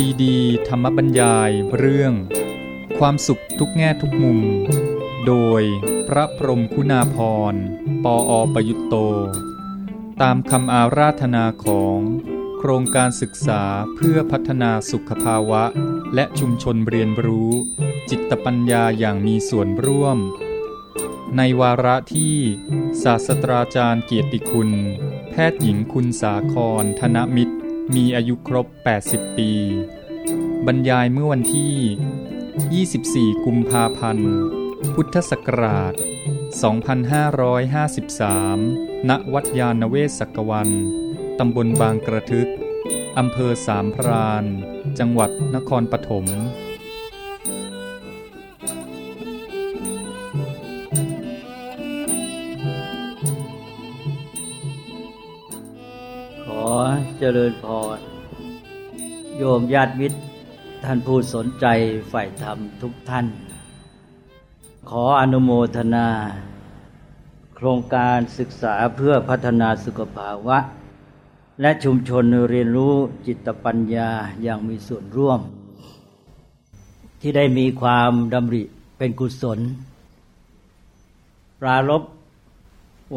ซีดี ธรรมบรรยายเรื่อง ความสุขทุกแง่ทุกมุม โดยพระพรมคุณาพร ปออประยุตโต ตามคำอาราธนาของโครงการศึกษาเพื่อพัฒนาสุขภาวะ และชุมชนเรียนรู้ จิตปัญญาอย่างมีส่วนร่วม ในวาระที่ ศาสตราจารย์เกียรติคุณ แพทย์หญิงคุณสาครธนมิตร มีอายุครบ 80 ปี บรรยายเมื่อวันที่ 24 กุมภาพันธ์ พุทธศักราช 2553 ณ วัดยาณเวศกวัน ตำบลบางกระทึก อำเภอสามพราน จังหวัดนครปฐม เจริญพร โยมญาติมิตรท่านผู้สนใจใฝ่ธรรมทุกท่าน ขออนุโมทนา โครงการศึกษาเพื่อพัฒนาสุขภาวะ และชุมชนเรียนรู้จิตปัญญาอย่างมีส่วนร่วม ที่ได้มีความดำริเป็นกุศล ปรารบ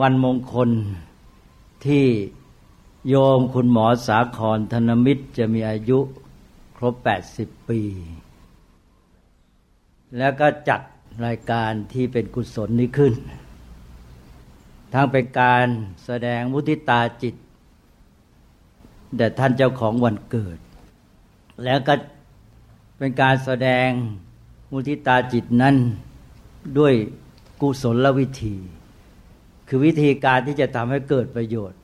วันมงคลที่ โยมคุณหมอสาครธนมิตรจะมีอายุครบ 80 ปี แล้วก็จัดรายการที่เป็นกุศลนี้ขึ้น ทั้งเป็นการแสดงมุทิตาจิตแด่ท่านเจ้าของวันเกิด แล้วก็เป็นการแสดงมุทิตาจิตนั้นด้วยกุศลวิธี คือวิธีการที่จะทำให้เกิดประโยชน์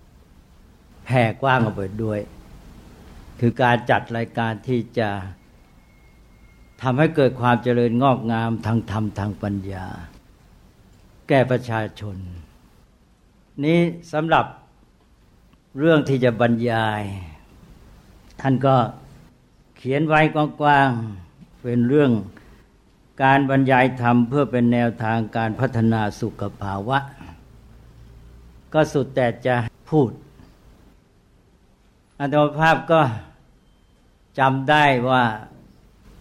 แผ่กว้างออกไปด้วย คือการจัดรายการที่จะทำให้เกิดความเจริญงอกงามทางธรรมทางปัญญา แก่ประชาชน นี้สำหรับเรื่องที่จะบรรยาย ท่านก็เขียนไว้กว้างๆเป็นเรื่องการบรรยายธรรมเพื่อเป็นแนวทางการพัฒนาสุขภาวะ ก็สุดแต่จะพูด อัตมภาพก็จำได้ว่า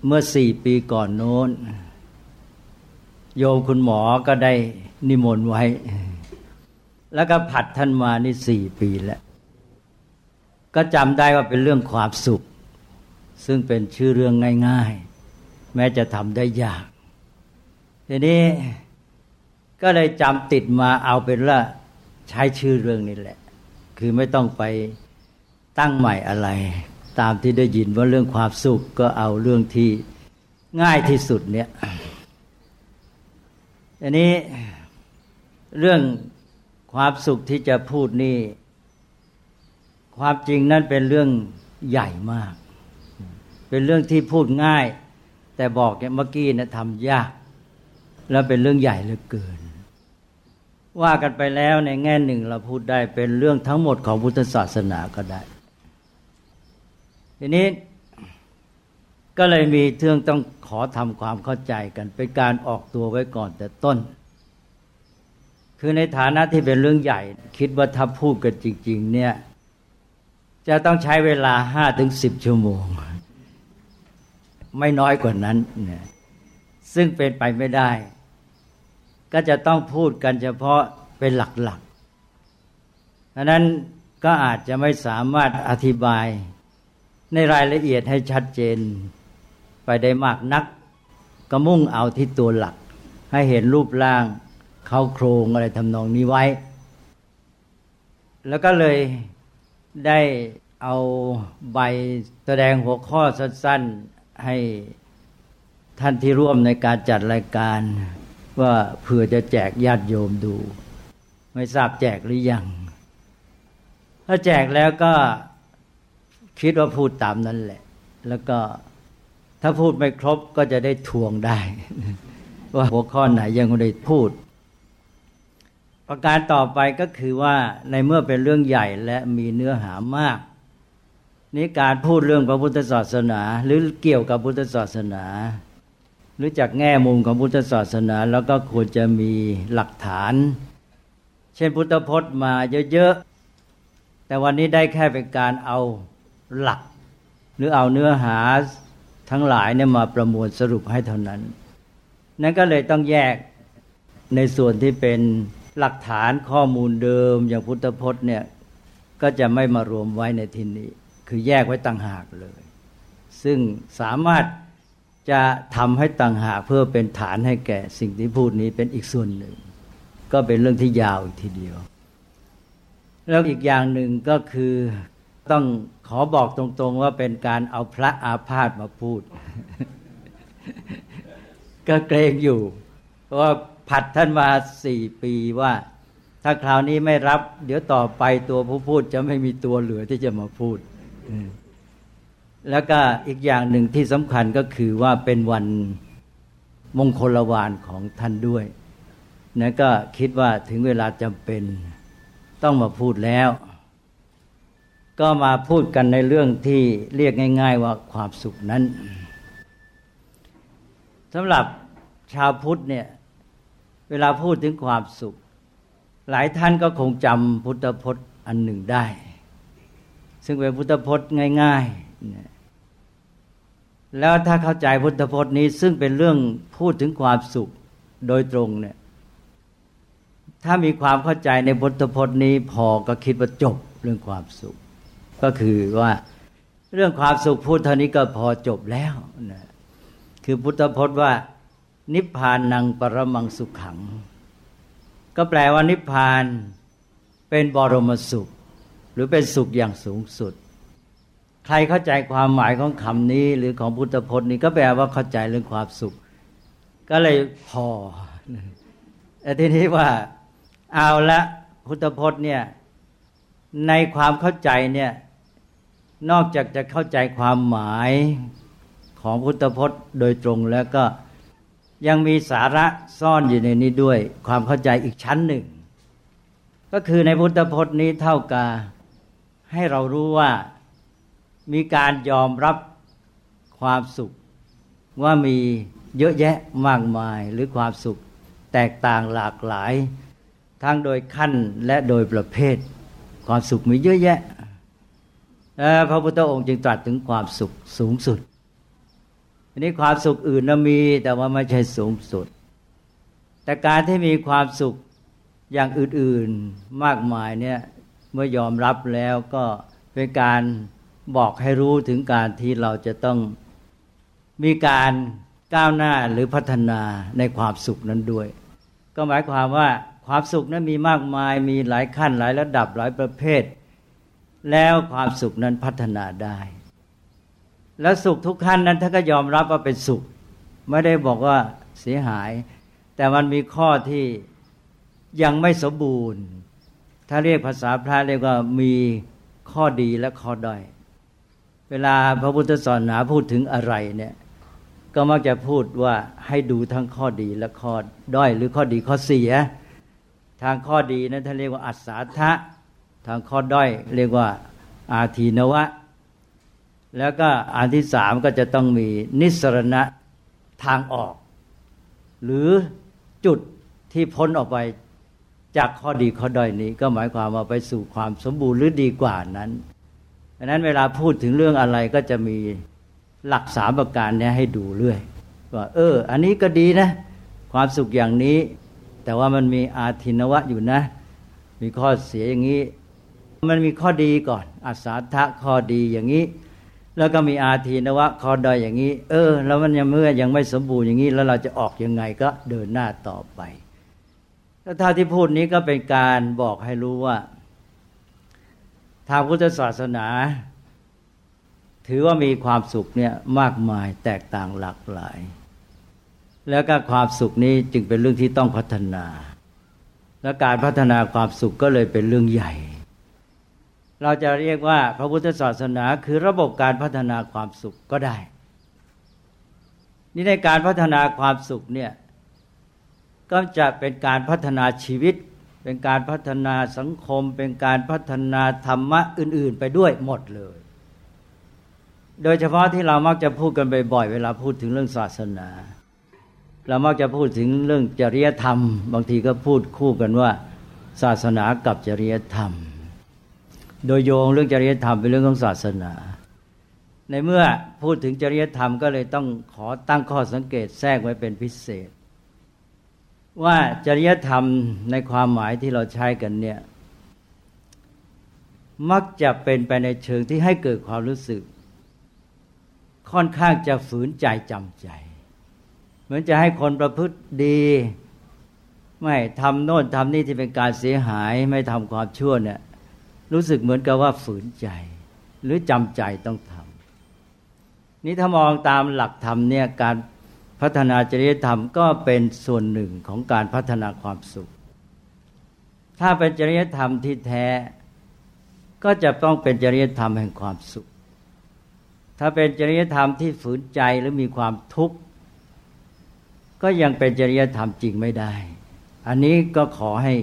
เมื่อสี่ปีก่อนโน้น โยมคุณหมอก็ได้นิมนต์ไว้ แล้วก็ผัดท่านมานี่สี่ปีแล้ว ก็จำได้ว่าเป็นเรื่องความสุข ซึ่งเป็นชื่อเรื่องง่ายๆ แม้จะทำได้ยาก ทีนี้ก็เลยจำติดมาเอาเป็นว่าใช้ชื่อเรื่องนี้แหละ คือไม่ต้องไป ตั้งใหม่อะไร ตามที่ได้ยินว่าเรื่องความสุขก็เอาเรื่องที่ง่ายที่สุดเนี่ยอันนี้เรื่องความสุขที่จะพูดนี่ ความจริงนั่นเป็นเรื่องใหญ่มาก เป็นเรื่องที่พูดง่าย แต่บอกเมื่อกี้นะทำยาก แล้วเป็นเรื่องใหญ่เหลือเกิน ว่ากันไปแล้วในแง่หนึ่งเราพูดได้เป็นเรื่องทั้งหมดของพุทธศาสนาก็ได้ ทีนี้ก็เลยมีเรื่องต้องขอทำความเข้าใจกัน เป็นการออกตัวไว้ก่อนแต่ต้น คือในฐานะที่เป็นเรื่องใหญ่ คิดว่าถ้าพูดกันจริง ๆ เนี่ย จะต้องใช้เวลาห้าถึงสิบชั่วโมง ไม่น้อยกว่านั้นเนี่ยซึ่งเป็นไปไม่ได้ ก็จะต้องพูดกันเฉพาะเป็นหลักๆดังนั้นก็อาจจะไม่สามารถอธิบาย ในรายละเอียดให้ชัดเจน ไปได้มากนัก ก็มุ่งเอาที่ตัวหลัก ให้เห็นรูปร่างเขาโครงอะไรทำนองนี้ไว้ แล้วก็เลยได้เอาใบแสดงหัวข้อสั้นๆให้ท่านที่ร่วมในการจัดรายการ ว่าเผื่อจะแจกญาติโยมดู ไม่ทราบแจกหรือยัง ถ้าแจกแล้วก็ คิดว่าพูดตามนั้นแหละ แล้วก็ถ้าพูดไม่ครบก็จะได้ทวงได้ ว่าหัวข้อไหนยังไม่ได้พูด ประการต่อไปก็คือว่าในเมื่อเป็นเรื่องใหญ่และมีเนื้อหามากนี้การพูดเรื่องพระพุทธศาสนา หรือเกี่ยวกับพุทธศาสนา หรือจากแง่มุมของพุทธศาสนา แล้วก็ควรจะมีหลักฐาน เช่นพุทธพจน์มาเยอะๆแต่วันนี้ได้แค่เป็นการเอา หลัก หรือเอาเนื้อหาทั้งหลายเนี่ยมาประมวลสรุปให้เท่านั้น นั้นก็เลยต้องแยกในส่วนที่เป็นหลักฐานข้อมูลเดิมอย่างพุทธพจน์เนี่ยก็จะไม่มารวมไว้ในที่นี้ คือแยกไว้ต่างหากเลย ซึ่งสามารถจะทำให้ต่างหากเพื่อเป็นฐานให้แก่สิ่งที่พูดนี้เป็นอีกส่วนหนึ่ง ก็เป็นเรื่องที่ยาวอีกทีเดียว แล้วอีกอย่างหนึ่งก็คือต้อง ขอบอกตรงๆว่าเป็นการเอาพระอาพาธมาพูด ก็เกรงอยู่ เพราะว่าผัดท่านมาสี่ปีว่า ถ้าคราวนี้ไม่รับ เดี๋ยวต่อไปตัวผู้พูดจะไม่มีตัวเหลือที่จะมาพูด แล้วก็อีกอย่างหนึ่งที่สำคัญก็คือว่าเป็นวันมงคลวานของท่านด้วยนะก็คิดว่าถึงเวลาจำเป็นต้องมาพูดแล้ว ก็มาพูดกันในเรื่องที่เรียกง่าย ๆ ว่าความสุขนั้นสำหรับชาวพุทธเนี่ยเวลาพูดถึงความสุข หลายท่านก็คงจำพุทธพจน์อันหนึ่งได้ ซึ่งเป็นพุทธพจน์ง่าย ๆ แล้วถ้าเข้าใจพุทธพจน์นี้ซึ่งเป็นเรื่องพูดถึงความสุขโดยตรงเนี่ยถ้ามีความเข้าใจในพุทธพจน์นี้พอก็คิดว่าจบเรื่องความสุข ก็คือว่าเรื่องความสุขพูดเท่านี้ก็พอจบแล้วนะคือพุทธพจน์ว่า นิพพานนังปรมังสุขขัง ก็แปลว่านิพพานเป็นบรมสุข หรือเป็นสุขอย่างสูงสุด ใครเข้าใจความหมายของคำนี้ หรือของพุทธพจน์นี้ก็แปลว่าเข้าใจเรื่องความสุข ก็เลยพอแต่ทีนี้ว่าเอาละพุทธพจน์เนี่ยในความเข้าใจเนี่ย นอกจากจะเข้าใจความหมายของพุทธพจน์โดยตรงแล้วก็ยังมีสาระซ่อนอยู่ในนี้ด้วย ความเข้าใจอีกชั้นหนึ่ง ก็คือในพุทธพจน์นี้เท่ากับให้เรารู้ว่ามีการยอมรับความสุข ว่ามีเยอะแยะมากมายหรือความสุขแตกต่างหลากหลาย ทั้งโดยขั้นและโดยประเภท ความสุขมีเยอะแยะ พระพุทธองค์จึงตรัสถึงความสุขสูงสุดอันนี้ความสุขอื่นนะมี แต่ว่าไม่ใช่สูงสุด แต่การที่มีความสุขอย่างอื่นๆมากมายเนี่ยเมื่อยอมรับแล้วก็เป็นการบอกให้รู้ถึงการที่เราจะต้องมีการก้าวหน้าหรือพัฒนาในความสุขนั้นด้วย ก็หมายความว่าความสุขนั้นมีมากมายมีหลายขั้นหลายระดับหลายประเภท แล้วความสุขนั้นพัฒนาได้ แล้วสุขทุกขั้นนั้นท่านก็ยอมรับว่าเป็นสุข ไม่ได้บอกว่าเสียหาย แต่มันมีข้อที่ยังไม่สมบูรณ์ ถ้าเรียกภาษาพระเรียกว่ามีข้อดีและข้อด้อย เวลาพระพุทธศาสนาพูดถึงอะไรเนี่ยก็มักจะพูดว่าให้ดูทั้งข้อดีและข้อด้อย หรือข้อดีข้อเสีย ทางข้อดีนั้นท่านเรียกว่าอัศทะ ทางข้อด้อยเรียกว่าอาทีนวะ แล้วก็อันที่สามก็จะต้องมีนิสรณะทางออก หรือจุดที่พ้นออกไปจากข้อดีข้อด้อยนี้ ก็หมายความว่าไปสู่ความสมบูรณ์หรือดีกว่านั้นดังนั้นเวลาพูดถึงเรื่องอะไรก็จะมีหลักสามประการนี้ให้ดูเรื่อยว่าเออ อันนี้ก็ดีนะ ความสุขอย่างนี้ แต่ว่ามันมีอาทินวะอยู่นะ มีข้อเสียอย่างนี้ มันมีข้อดีก่อนอาสาทะข้อดีอย่างนี้ แล้วก็มีอาทีนวะข้อดอยอย่างนี้ เออ แล้วมันยังเมื่อยังไม่สมบูรณ์อย่างนี้ แล้วเราจะออกยังไงก็เดินหน้าต่อไปแล้วท่าที่พูดนี้ก็เป็นการบอกให้รู้ว่า ทางพุทธศาสนา ถือว่ามีความสุขเนี่ยมากมายแตกต่างหลากหลาย แล้วก็ความสุขนี้จึงเป็นเรื่องที่ต้องพัฒนา และการพัฒนาความสุขก็เลยเป็นเรื่องใหญ่ เราจะเรียกว่าพระพุทธศาสนาคือระบบการพัฒนาความสุขก็ได้ นี่ในการพัฒนาความสุขเนี่ยก็จะเป็นการพัฒนาชีวิต เป็นการพัฒนาสังคม เป็นการพัฒนาธรรมะอื่น ๆ ไปด้วยหมดเลย โดยเฉพาะที่เรามักจะพูดกันบ่อยๆเวลาพูดถึงเรื่องศาสนา เรามักจะพูดถึงเรื่องจริยธรรม บางทีก็พูดคู่กันว่า ศาสนากับจริยธรรม โดยโยงเรื่องจริยธรรมเป็นเรื่องของศาสนา ในเมื่อพูดถึงจริยธรรมก็เลยต้องขอตั้งข้อสังเกตแทรกไว้เป็นพิเศษ ว่าจริยธรรมในความหมายที่เราใช้กันเนี่ยมักจะเป็นไปในเชิงที่ให้เกิดความรู้สึก ค่อนข้างจะฝืนใจจำใจ เหมือนจะให้คนประพฤติดี ไม่ทำโน่นทำนี่ที่เป็นการเสียหาย ไม่ทำความชั่วเนี่ย รู้สึกเหมือนกับว่าฝืนใจ หรือจำใจต้องทำนี่ถ้ามองตามหลักธรรมเนี่ยการพัฒนาจริยธรรมก็เป็นส่วนหนึ่งของการพัฒนาความสุข ถ้าเป็นจริยธรรมที่แท้ ก็จะต้องเป็นจริยธรรมแห่งความสุข ถ้าเป็นจริยธรรมที่ฝืนใจหรือมีความทุกข์ ก็ยังเป็นจริยธรรมจริงไม่ได้ อันนี้ก็ขอให้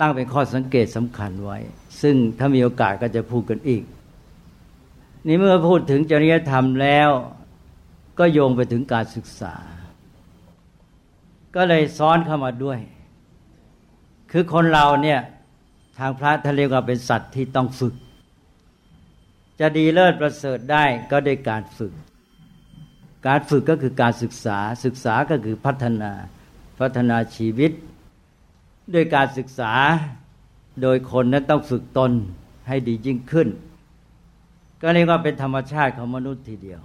ตั้งเป็นข้อสังเกตสำคัญไว้ ซึ่งถ้ามีโอกาสก็จะพูดกันอีก นี่เมื่อพูดถึงจริยธรรมแล้ว ก็โยงไปถึงการศึกษา ก็เลยซ้อนเข้ามาด้วย คือคนเราเนี่ยทางพระท่านเรียกว่าเป็นสัตว์ที่ต้องฝึก จะดีเลิศประเสริฐได้ก็ด้วยการฝึก การฝึกก็คือการศึกษา ศึกษาก็คือพัฒนา พัฒนาชีวิต ด้วยการศึกษา โดยคนนั้นต้องฝึกตนให้ดียิ่งขึ้น ก็เรียกว่าเป็นธรรมชาติของมนุษย์ทีเดียว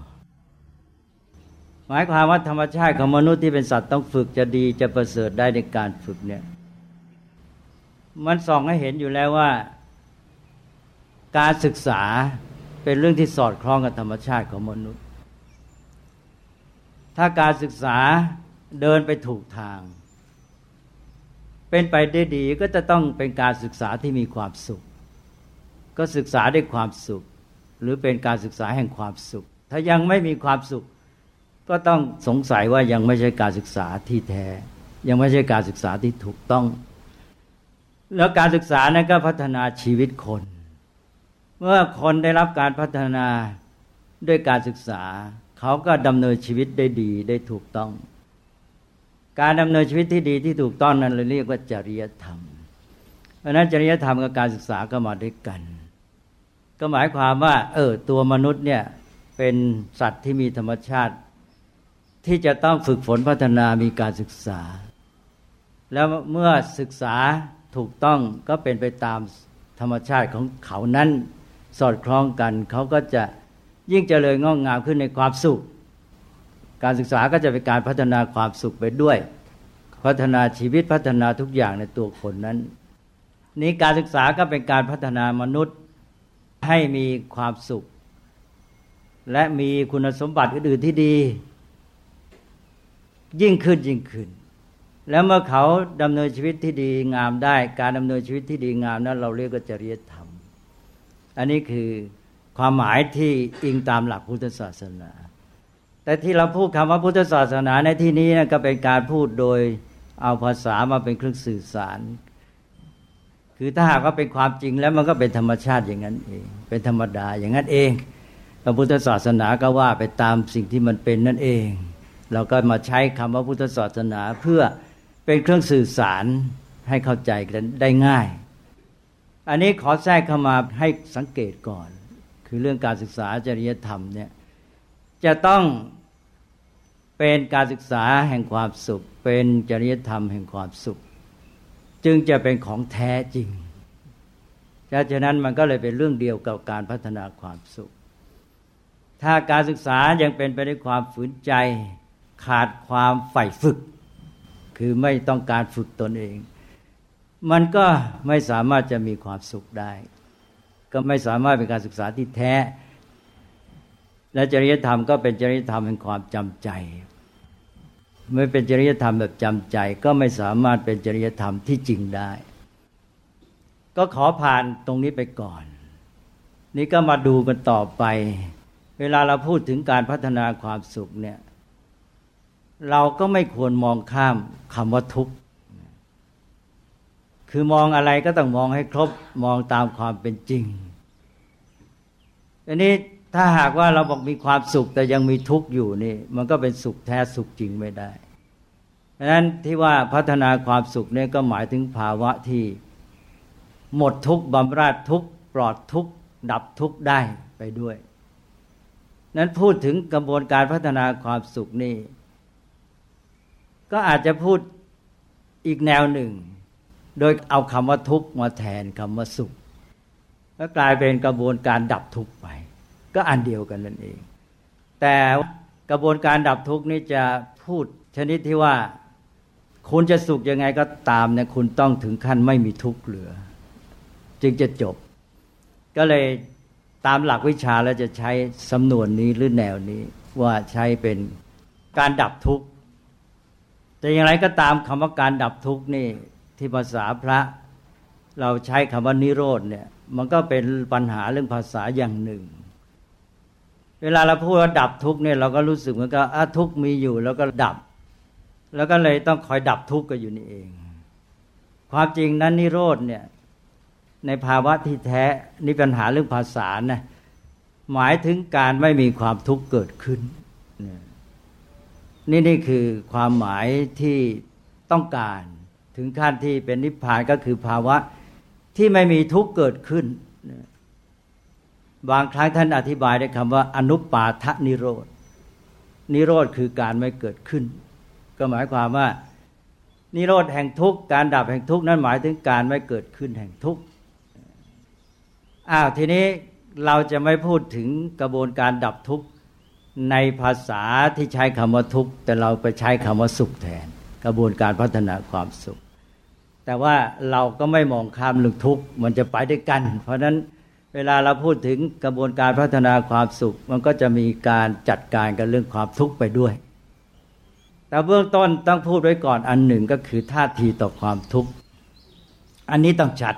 หมายความว่าธรรมชาติของมนุษย์ที่เป็นสัตว์ต้องฝึกจะดีจะประเสริฐได้ในการฝึกเนี่ยมันส่องให้เห็นอยู่แล้วว่า การศึกษาเป็นเรื่องที่สอดคล้องกับธรรมชาติของมนุษย์ ถ้าการศึกษาเดินไปถูกทาง เป็นไปได้ดีก็จะต้องเป็นการศึกษาที่มีความสุข ก็ศึกษาด้วยความสุข หรือเป็นการศึกษาแห่งความสุข ถ้ายังไม่มีความสุข ก็ต้องสงสัยว่ายังไม่ใช่การศึกษาที่แท้ ยังไม่ใช่การศึกษาที่ถูกต้อง แล้วการศึกษานั้นก็พัฒนาชีวิตคน เมื่อคนได้รับการพัฒนาด้วยการศึกษา เขาก็ดำเนินชีวิตได้ดีได้ถูกต้อง การดำเนินชีวิตที่ดีที่ถูกต้องนั้นเราเรียกว่าจริยธรรม เพราะนั้นจริยธรรมกับการศึกษาก็มาด้วยกัน ก็หมายความว่า เออตัวมนุษย์เนี่ยเป็นสัตว์ที่มีธรรมชาติ ที่จะต้องฝึกฝนพัฒนามีการศึกษา แล้วเมื่อศึกษาถูกต้องก็เป็นไปตามธรรมชาติของเขานั้น สอดคล้องกัน เขาก็จะยิ่งเจริญงอกงามขึ้นในความสุข การศึกษาก็จะเป็นการพัฒนาความสุขไปด้วย พัฒนาชีวิตพัฒนาทุกอย่างในตัวคนนั้น นี้การศึกษาก็เป็นการพัฒนามนุษย์ให้มีความสุข และมีคุณสมบัติอื่นๆที่ดี ยิ่งขึ้นยิ่งขึ้น แล้วเมื่อเขาดำเนินชีวิตที่ดีงามได้ การดำเนินชีวิตที่ดีงามนั้น เราเรียกว่าจริยธรรม อันนี้คือความหมายที่อิงตามหลักพุทธศาสนา แต่ที่เราพูดคำว่าพุทธศาสนาในที่นี้นะก็เป็นการพูดโดยเอาภาษามาเป็นเครื่องสื่อสาร คือถ้าหากว่าเป็นความจริงแล้วมันก็เป็นธรรมชาติอย่างนั้นเอง เป็นธรรมดาอย่างนั้นเองพระพุทธศาสนาก็ว่าไปตามสิ่งที่มันเป็นนั่นเอง เราก็มาใช้คำว่าพุทธศาสนาเพื่อเป็นเครื่องสื่อสารให้เข้าใจกันได้ง่าย อันนี้ขอแทรกเข้ามาให้สังเกตก่อน คือเรื่องการศึกษาจริยธรรมเนี่ย จะต้องเป็นการศึกษาแห่งความสุข เป็นจริยธรรมแห่งความสุข จึงจะเป็นของแท้จริงฉะนั้นมันก็เลยเป็นเรื่องเดียวกับการพัฒนาความสุข ถ้าการศึกษายังเป็นไปด้วยความฝืนใจขาดความใฝ่ฝึก คือไม่ต้องการฝึกตนเอง มันก็ไม่สามารถจะมีความสุขได้ ก็ไม่สามารถเป็นการศึกษาที่แท้ และจริยธรรมก็เป็นจริยธรรมแห่งความจำใจ ไม่เป็นจริยธรรมแบบจำใจ ก็ไม่สามารถเป็นจริยธรรมที่จริงได้ ก็ขอผ่านตรงนี้ไปก่อน นี่ก็มาดูกันต่อไป เวลาเราพูดถึงการพัฒนาความสุขเนี่ย เราก็ไม่ควรมองข้ามคำว่าทุกข์คือมองอะไรก็ต้องมองให้ครบมองตามความเป็นจริงอันนี้ ถ้าหากว่าเราบอกมีความสุขแต่ยังมีทุกข์อยู่นี่ มันก็เป็นสุขแท้สุขจริงไม่ได้ดังนั้นที่ว่าพัฒนาความสุขเนี่ยก็หมายถึงภาวะที่ หมดทุกข์บำราดทุกข์ปลอดทุกข์ดับทุกข์ได้ไปด้วย นั้นพูดถึงกระบวนการพัฒนาความสุขนี่ ก็อาจจะพูดอีกแนวหนึ่ง โดยเอาคำว่าทุกข์มาแทนคำว่าสุข ก็กลายเป็นกระบวนการดับทุกข์ไป ก็อันเดียวกันนั่นเอง แต่กระบวนการดับทุกข์นี่จะพูดชนิดที่ว่า คุณจะสุขยังไงก็ตามเนี่ยคุณต้องถึงขั้นไม่มีทุกข์เหลือ จึงจะจบ ก็เลยตามหลักวิชาแล้วจะใช้สำนวนนี้หรือแนวนี้ว่าใช้เป็นการดับทุกข์แต่อย่างไรก็ตามคำว่าการดับทุกข์นี่ที่ภาษาพระ เราใช้คำว่านิโรธเนี่ย มันก็เป็นปัญหาเรื่องภาษาอย่างหนึ่ง เวลาเราพูดว่าดับทุกเนี่ยเราก็รู้สึกเหมือนกับทุกมีอยู่ แล้วก็ดับ แล้วก็เลยต้องคอยดับทุกข์ก็อยู่นี่เอง ความจริงนั้นนิโรธเนี่ยในภาวะที่แท้นี่ปัญหาเรื่องภาษานะหมายถึงการไม่มีความทุกข์เกิดขึ้น นี่นี่คือความหมายที่ต้องการ ถึงขั้นที่เป็นนิพพานก็คือภาวะที่ไม่มีทุกข์เกิดขึ้น บางครั้งท่านอธิบายด้วยคำว่าอนุปาทนิโรธนิโรธคือการไม่เกิดขึ้น ก็หมายความว่า นิโรธแห่งทุกข์การดับแห่งทุกข์นั้นหมายถึงการไม่เกิดขึ้นแห่งทุกข์อ้าวทีนี้เราจะไม่พูดถึงกระบวนการดับทุกข์ในภาษาที่ใช้คำว่าทุกข์แต่เราไปใช้คำว่าสุขแทน กระบวนการพัฒนาความสุข แต่ว่าเราก็ไม่มองข้ามเรื่องทุกข์มันจะไปด้วยกัน เพราะฉะนั้น เวลาเราพูดถึงกระบวนการพัฒนาความสุข มันก็จะมีการจัดการกับเรื่องความทุกข์ไปด้วย แต่เบื้องต้นต้องพูดไว้ก่อนอันหนึ่งก็คือท่าทีต่อความทุกข์ อันนี้ต้องชัด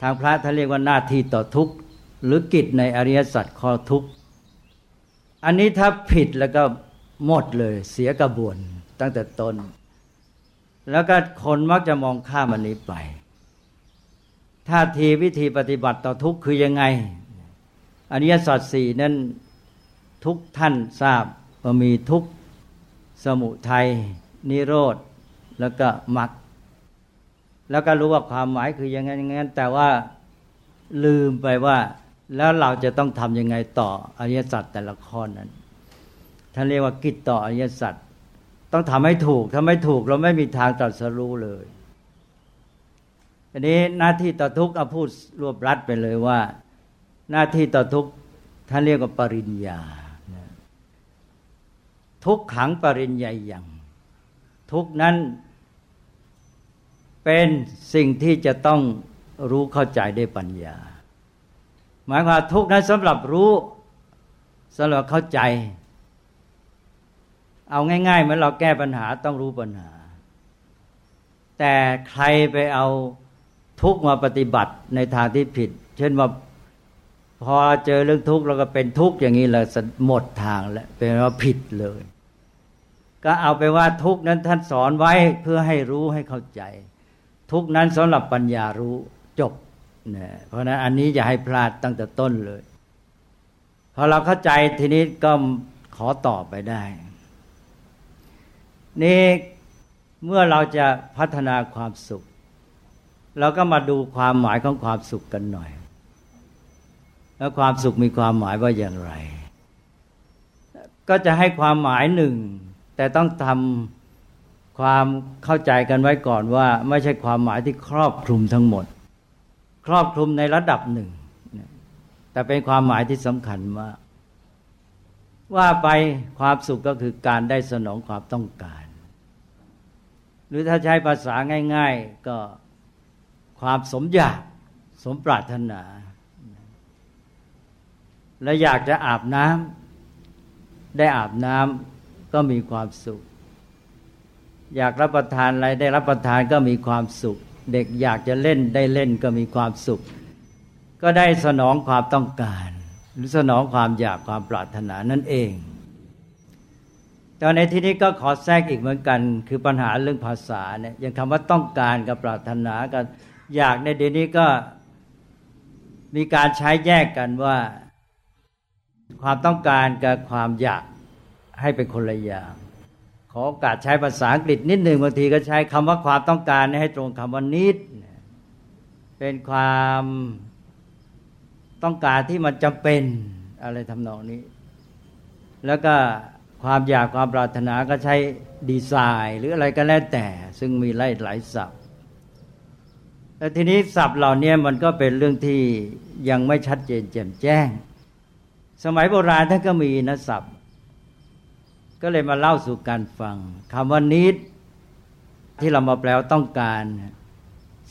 ทางพระท่านเรียกว่าหน้าที่ต่อทุกข์ หรือกิจในอริยสัจข้อทุกข์ อันนี้ถ้าผิดแล้วก็หมดเลยเสียกระบวนตั้งแต่ต้น แล้วก็คนมักจะมองข้ามอันนี้ไป ท่าทีวิธีปฏิบัติต่อทุกข์คือยังไงอริยสัจสี่นั้นทุกท่านทราบว่ามีทุกสมุทัยนิโรธแล้วก็มรรคแล้วก็รู้ว่าความหมายคือยังไงอย่างนั้น แต่ว่าลืมไปว่า แล้วเราจะต้องทำยังไงต่ออริยสัจแต่ละข้อนั้นท่านเรียกว่ากิจต่ออริยสัจต้องทำให้ถูกถ้าไม่ถูกเราไม่มีทางตรัสรู้เลย อันนี้หน้าที่ต่อทุกเอาพูดรวบรัดไปเลยว่า หน้าที่ต่อทุกท่านเรียกว่าปริญญา ทุกขังปริญญาอย่างทุกนั้นเป็นสิ่งที่จะต้องรู้เข้าใจได้ปัญญา หมายความทุกนั้นสำหรับรู้สำหรับเข้าใจ เอาง่ายๆเหมือนเราแก้ปัญหาต้องรู้ปัญหา แต่ใครไปเอา ทุกมาปฏิบัติในทางที่ผิด เช่นว่าพอเจอเรื่องทุกข์เราก็เป็นทุกข์อย่างนี้แหละหมดทางแล้วเป็นว่าผิดเลย ก็เอาไปว่าทุกข์นั้นท่านสอนไว้เพื่อให้รู้ให้เข้าใจ ทุกข์นั้นสำหรับปัญญารู้จบเนี่ยเพราะนั้นอันนี้อย่าให้พลาดตั้งแต่ต้นเลยพอเราเข้าใจทีนี้ก็ขอตอบไปได้ นี่เมื่อเราจะพัฒนาความสุข เราก็มาดูความหมายของความสุขกันหน่อย แล้วความสุขมีความหมายว่าอย่างไร ก็จะให้ความหมายหนึ่ง แต่ต้องทำความเข้าใจกันไว้ก่อนว่า ไม่ใช่ความหมายที่ครอบคลุมทั้งหมด ครอบคลุมในระดับหนึ่ง แต่เป็นความหมายที่สำคัญมากว่าไปความสุขก็คือการได้สนองความต้องการ หรือถ้าใช้ภาษาง่าย ๆ ก็ ความสมอยากสมปรารถนา และอยากจะอาบน้ำได้อาบน้ำก็มีความสุข อยากรับประทานอะไรได้รับประทานก็มีความสุข เด็กอยากจะเล่นได้เล่นก็มีความสุข ก็ได้สนองความต้องการ หรือสนองความอยากความปรารถนานั่นเองแต่ในที่นี้ก็ขอแทรกอีกเหมือนกัน คือปัญหาเรื่องภาษาเนี่ยยังคำว่าต้องการกับปรารถนากัน อยากในเดี๋ยวนี้ก็มีการใช้แยกกันว่า ความต้องการกับความอยากให้เป็นคนละอย่างขอโอกาสใช้ภาษาอังกฤษนิดหนึ่งบางทีก็ใช้คำว่าความต้องการให้ตรงคำว่านิดเป็นความต้องการที่มันจำเป็นอะไรทำนองนี้ แล้วก็ความอยากความปรารถนาก็ใช้ดีไซน์ หรืออะไรก็แล้วแต่ ซึ่งมีไล่หลายศัพท์ แต่ทีนี้ศัพท์เหล่านี้มันก็เป็นเรื่องที่ยังไม่ชัดเจนแจ่มแจ้ง สมัยโบราณท่านก็มีนะศัพท์ ก็เลยมาเล่าสู่การฟังคำว่านิดที่เรามาแปลว่าต้องการ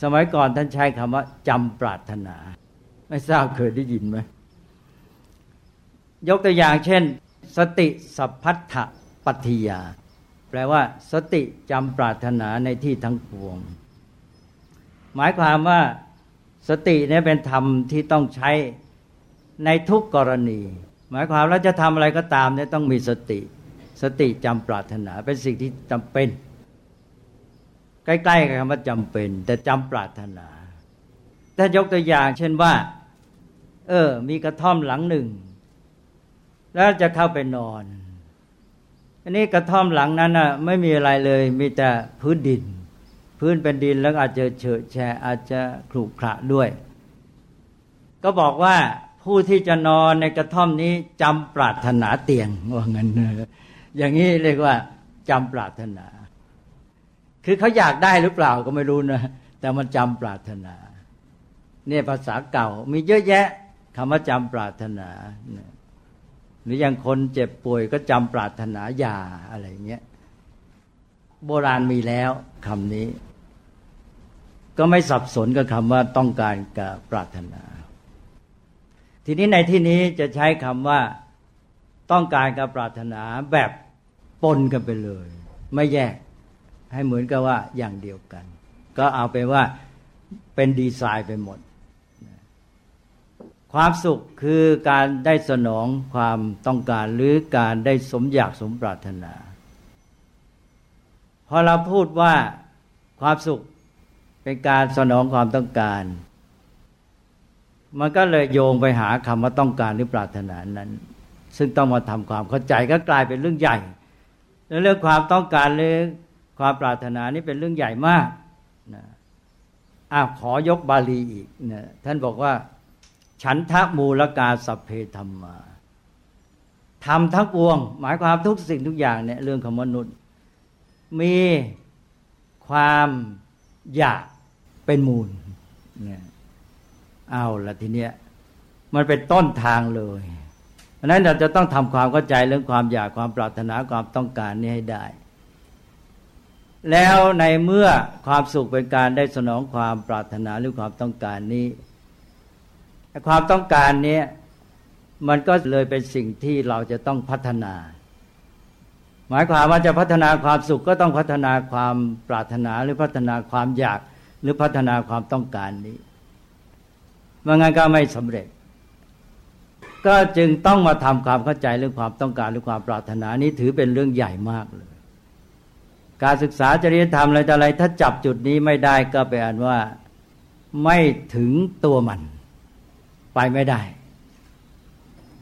สมัยก่อนท่านใช้คำว่าจำปรารถนา ไม่ทราบเคยได้ยินไหมยกตัวอย่างเช่น สติสัพพัทธปัติยา แปลว่า สติจำปรารถนาในที่ทั้งปวง หมายความว่าสติเนี่ยเป็นธรรมที่ต้องใช้ในทุกกรณี หมายความว่าจะทำอะไรก็ตามเนี่ยต้องมีสติ สติจำปรารถนาเป็นสิ่งที่จำเป็น ใกล้ๆกับคำว่าจำเป็น แต่จำปรารถนาถ้ายกตัวอย่าง เช่นว่า เออ มีกระท่อมหลังหนึ่ง แล้วจะเข้าไปนอน อันนี้กระท่อมหลังนั้นน่ะ ไม่มีอะไรเลย มีแต่พื้นดิน พื้นเป็นดินแล้วอาจจะเฉอะแฉะอาจจะขรุขระด้วย ก็บอกว่าผู้ที่จะนอนในกระท่อมนี้จำปรารถนาเตียงว่างั้นอย่างนี้เรียกว่าจำปรารถนา คือเขาอยากได้หรือเปล่าก็ไม่รู้นะแต่มันจำปรารถนาเนี่ยภาษาเก่ามีเยอะแยะคำว่าจำปรารถนาเนอหรืออย่างคนเจ็บป่วยก็จำปรารถนายาอะไรเงี้ยโบราณมีแล้วคำนี้ ก็ไม่สับสนกับคำว่าต้องการกับปรารถนา ทีนี้ในที่นี้จะใช้คำว่าต้องการกับปรารถนาแบบปนกันไปเลย ไม่แยกให้เหมือนกับว่าอย่างเดียวกัน ก็เอาไปว่าเป็นดีไซน์ไปหมด ความสุขคือการได้สนองความต้องการหรือการได้สมอยากสมปรารถนา พอเราพูดว่าความสุข เป็นการสนองความต้องการ มันก็เลยโยงไปหาคำว่าต้องการหรือปรารถนานั้น ซึ่งต้องมาทำความเข้าใจก็กลายเป็นเรื่องใหญ่แล้วเรื่องความต้องการหรือความปรารถนานี่เป็นเรื่องใหญ่มากนะอะขอยกบาลีอีกนะท่านบอกว่า ฉันทะมูลกาสัพเพธรรมาทำทั้งปวง หมายความทุกสิ่งทุกอย่างเนี่ยเรื่องของมนุษย์ มีความอยาก เป็นมูลเนี่ยเอาละทีเนี้ยมันเป็นต้นทางเลยเพราะนั้นเราจะต้องทำความเข้าใจเรื่องความอยากความปรารถนาความต้องการนี้ให้ได้ แล้วในเมื่อความสุขเป็นการได้สนองความปรารถนาหรือความต้องการนี้ความต้องการนี้มันก็เลยเป็นสิ่งที่เราจะต้องพัฒนา หมายความว่าจะพัฒนาความสุขก็ต้องพัฒนาความปรารถนาหรือพัฒนาความอยาก หรือพัฒนาความต้องการนี้ม่งั้นก็ไม่สำเร็จ ก็จึงต้องมาทำความเข้าใจเรื่องความต้องการหรือความปรารถนานี้ถือเป็นเรื่องใหญ่มากเลย การศึกษาจริยธรรมอะไรต่ออะไร ถ้าจับจุดนี้ไม่ได้ก็แปลว่าไม่ถึงตัวมัน ไปไม่ได้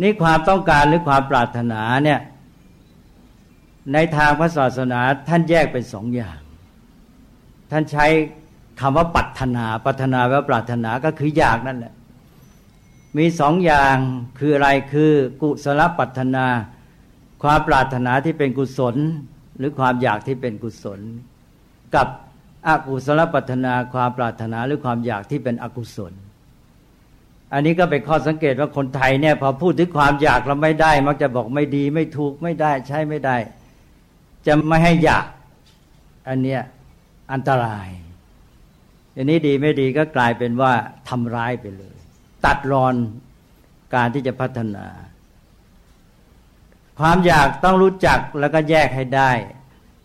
นี่ความต้องการหรือความปรารถนาเนี่ยในทางพระศาสนาท่านแยกเป็นสองอย่าง ท่านใช้ คำว่าปัตนาปัตนาว่าปรารถนาก็คืออยากนั่นแหละมีสองอย่างคืออะไรคือกุศลปัตนา ความปรารถนาที่เป็นกุศล หรือความอยากที่เป็นกุศล กับอกุศลปัตนาความปรารถนาหรือความอยากที่เป็นอกุศล อันนี้ก็เป็นข้อสังเกตว่าคนไทยเนี่ยพอพูดถึงความอยากเราไม่ได้ มักจะบอกไม่ดีไม่ถูกไม่ได้ใช้ไม่ได้ จะไม่ให้อยาก อันเนี้ยอันตราย อันนี้ดีไม่ดีก็กลายเป็นว่าทำร้ายไปเลย ตัดรอนการที่จะพัฒนา ความอยากต้องรู้จักแล้วก็แยกให้ได้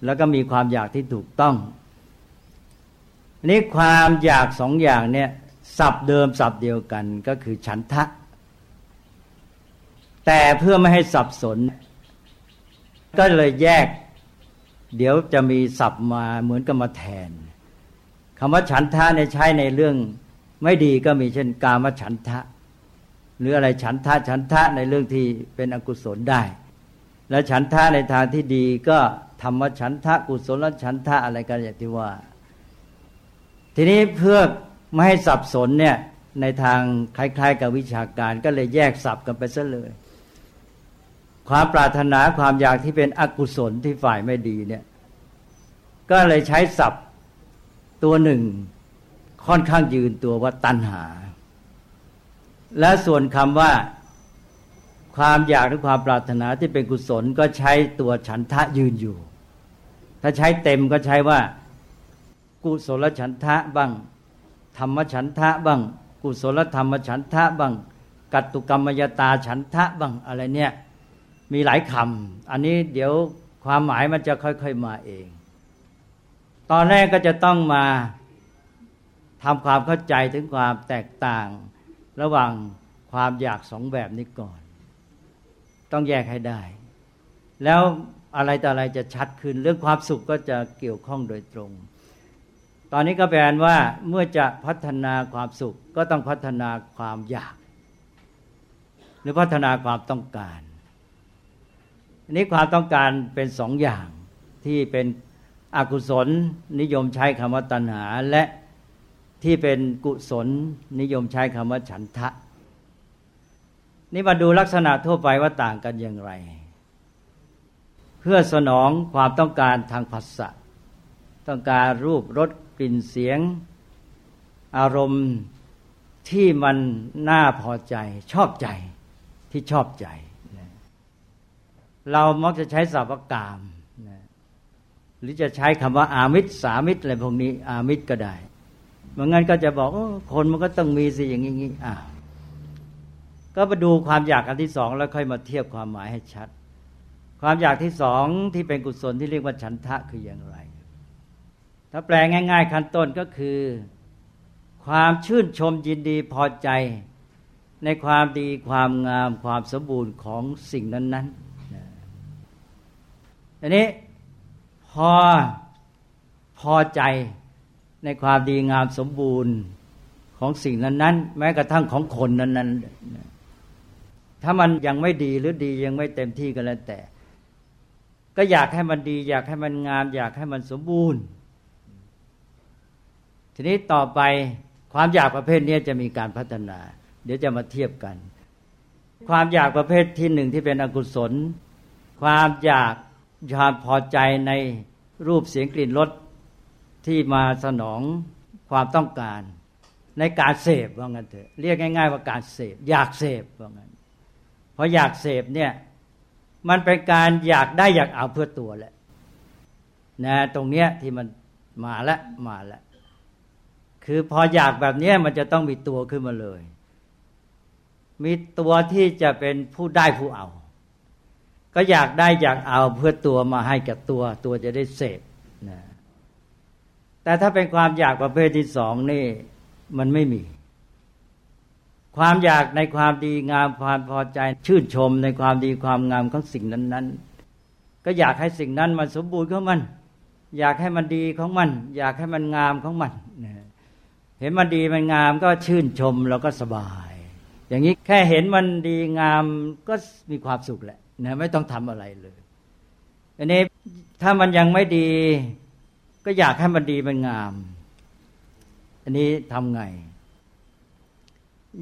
แล้วก็มีความอยากที่ถูกต้องนี้ความอยากสองอย่างเนี่ยศัพท์เดิมศัพท์เดียวกันก็คือฉันทะ แต่เพื่อไม่ให้สับสน ก็เลยแยก เดี๋ยวจะมีศัพท์มาเหมือนกับมาแทน คำว่าฉันทะในใช้ในเรื่องไม่ดีก็มีเช่นกามฉันทะ หรืออะไรฉันทะฉันทะในเรื่องที่เป็นอกุศลได้ และฉันทะในทางที่ดีก็ธรรมฉันทะกุศลฉันทะอะไรกันอย่างที่ว่า ทีนี้เพื่อไม่ให้สับสนเนี่ยในทางคล้าย ๆ กับวิชาการก็เลยแยกสับกันไปซะเลย ความปรารถนาความอยากที่เป็นอกุศลที่ฝ่ายไม่ดีเนี่ยก็เลยใช้ศัพท์ ตัวหนึ่งค่อนข้างยืนตัวว่าตัณหา และส่วนคำว่าความอยากหรือความปรารถนาที่เป็นกุศลก็ใช้ตัวฉันทะยืนอยู่ ถ้าใช้เต็มก็ใช้ว่า กุศลฉันทะบ้าง ธรรมฉันทะบ้าง กุศลธรรมฉันทะบ้าง กัตตุกรรมยตาฉันทะบ้างอะไรเนี่ยมีหลายคำอันนี้เดี๋ยวความหมายมันจะค่อย ๆมาเอง ตอนแรกก็จะต้องมาทำความเข้าใจถึงความแตกต่างระหว่างความอยากสองแบบนี้ก่อน ต้องแยกให้ได้ แล้วอะไรต่ออะไรจะชัดขึ้น เรื่องความสุขก็จะเกี่ยวข้องโดยตรง ตอนนี้ก็แปลว่าเมื่อจะพัฒนาความสุขก็ต้องพัฒนาความอยาก หรือพัฒนาความต้องการอันนี้ความต้องการเป็นสองอย่างที่เป็น อกุศลนิยมใช้คำว่าตัณหา และที่เป็นกุศลนิยมใช้คำว่าฉันทะ นี่มาดูลักษณะทั่วไปว่าต่างกันอย่างไร เพื่อสนองความต้องการทางภาษะต้องการรูปรสกลิ่นเสียง อารมณ์ที่มันน่าพอใจชอบใจที่ชอบใจ เรามักจะใช้สัพกามนะ หรือจะใช้คำว่าอามิตรสามิตรอะไรพวกนี้ อามิตรก็ได้เมื่องั้นก็จะบอกคนมันก็ต้องมีสิอย่างนี้อ่าก็มาดูความอยากอันที่สองแล้วค่อยมาเทียบความหมายให้ชัด ความอยากที่สองที่เป็นกุศลที่เรียกว่าฉันทะคืออย่างไร ถ้าแปลง่าย ๆ ขั้นต้นก็คือ ความชื่นชมยินดีพอใจในความดีความงามความสมบูรณ์ของสิ่งนั้นๆอันนี้ พอพอใจในความดีงามสมบูรณ์ของสิ่งนั้นๆ แม้กระทั่งของคนนั้นๆ ถ้ามันยังไม่ดีหรือดียังไม่เต็มที่ก็แล้วแต่ ก็อยากให้มันดี อยากให้มันงาม อยากให้มันสมบูรณ์ ทีนี้ต่อไปความอยากประเภทนี้จะมีการพัฒนา เดี๋ยวจะมาเทียบกัน ความอยากประเภทที่หนึ่งที่เป็นอกุศล ความอยาก ความพอใจในรูปเสียงกลิ่นรสที่มาสนองความต้องการ ในการเสพว่างั้นเถอะเรียกง่าย ๆ ว่าการเสพอยากเสพว่างั้นเพราะอยากเสพเนี่ยมันเป็นการอยากได้อยากเอาเพื่อตัวแหละนะตรงเนี้ยที่มันมาแล้วมาแล้วคือพออยากแบบนี้มันจะต้องมีตัวขึ้นมาเลย มีตัวที่จะเป็นผู้ได้ผู้เอา ก็อยากได้อยากเอาเพื่อตัวมาให้กับตัว ตัวจะได้เสพนะแต่ถ้าเป็นความอยากประเภทที่สองนี่มันไม่มี ความอยากในความดีงามความพอใจ ชื่นชมในความดีความงามของสิ่งนั้น ๆ ก็อยากให้สิ่งนั้นมันสมบูรณ์ของมัน อยากให้มันดีของมัน อยากให้มันงามของมันเห็นมันดีมันงามก็ชื่นชมเราก็สบาย อย่างนี้แค่เห็นมันดีงามก็มีความสุขแหละ นะไม่ต้องทำอะไรเลย อันนี้ถ้ามันยังไม่ดี ก็อยากให้มันดีมันงาม อันนี้ทำไง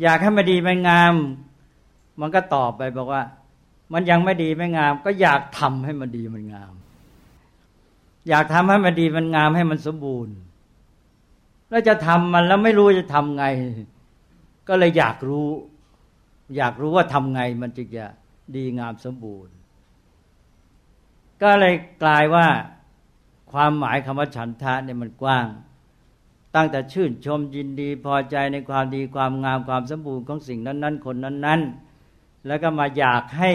อยากให้มันดีมันงาม มันก็ตอบไปบอกว่า มันยังไม่ดีไม่งาม ก็อยากทำให้มันดีมันงาม อยากทำให้มันดีมันงามให้มันสมบูรณ์ แล้วจะทำมันแล้วไม่รู้จะทำไง ก็เลยอยากรู้ อยากรู้ว่าทำไงมันจึงจะ ดีงามสมบูรณ์ ก็เลยกลายว่าความหมายคำว่าฉันทะเนี่ยมันกว้าง ตั้งแต่ชื่นชมยินดีพอใจในความดีความงามความสมบูรณ์ของสิ่งนั้น ๆ คนนั้น ๆ แล้วก็มาอยากให้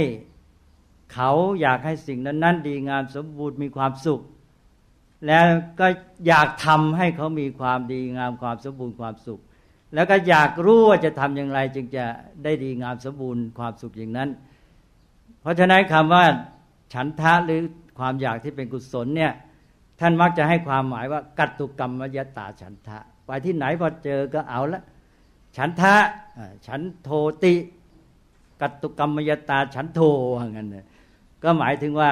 เขาอยากให้สิ่งนั้น ๆ ดีงามสมบูรณ์มีความสุข แล้วก็อยากทำให้เขามีความดีงามความสมบูรณ์ความสุข แล้วก็อยากรู้ว่าจะทำอย่างไร จึงจะได้ดีงามสมบูรณ์ความสุขอย่างนั้น ราะฉะนั้นคำว่าฉันทะหรือความอยากที่เป็นกุศลเนี่ยท่านมักจะให้ความหมายว่า กัตตุกรรมยตาฉันทะ ไปที่ไหนพอเจอก็เอาละฉันทะฉันโทติ กัตตุกรรมยตาฉันโทว่างั้นเนี่ยก็หมายถึงว่า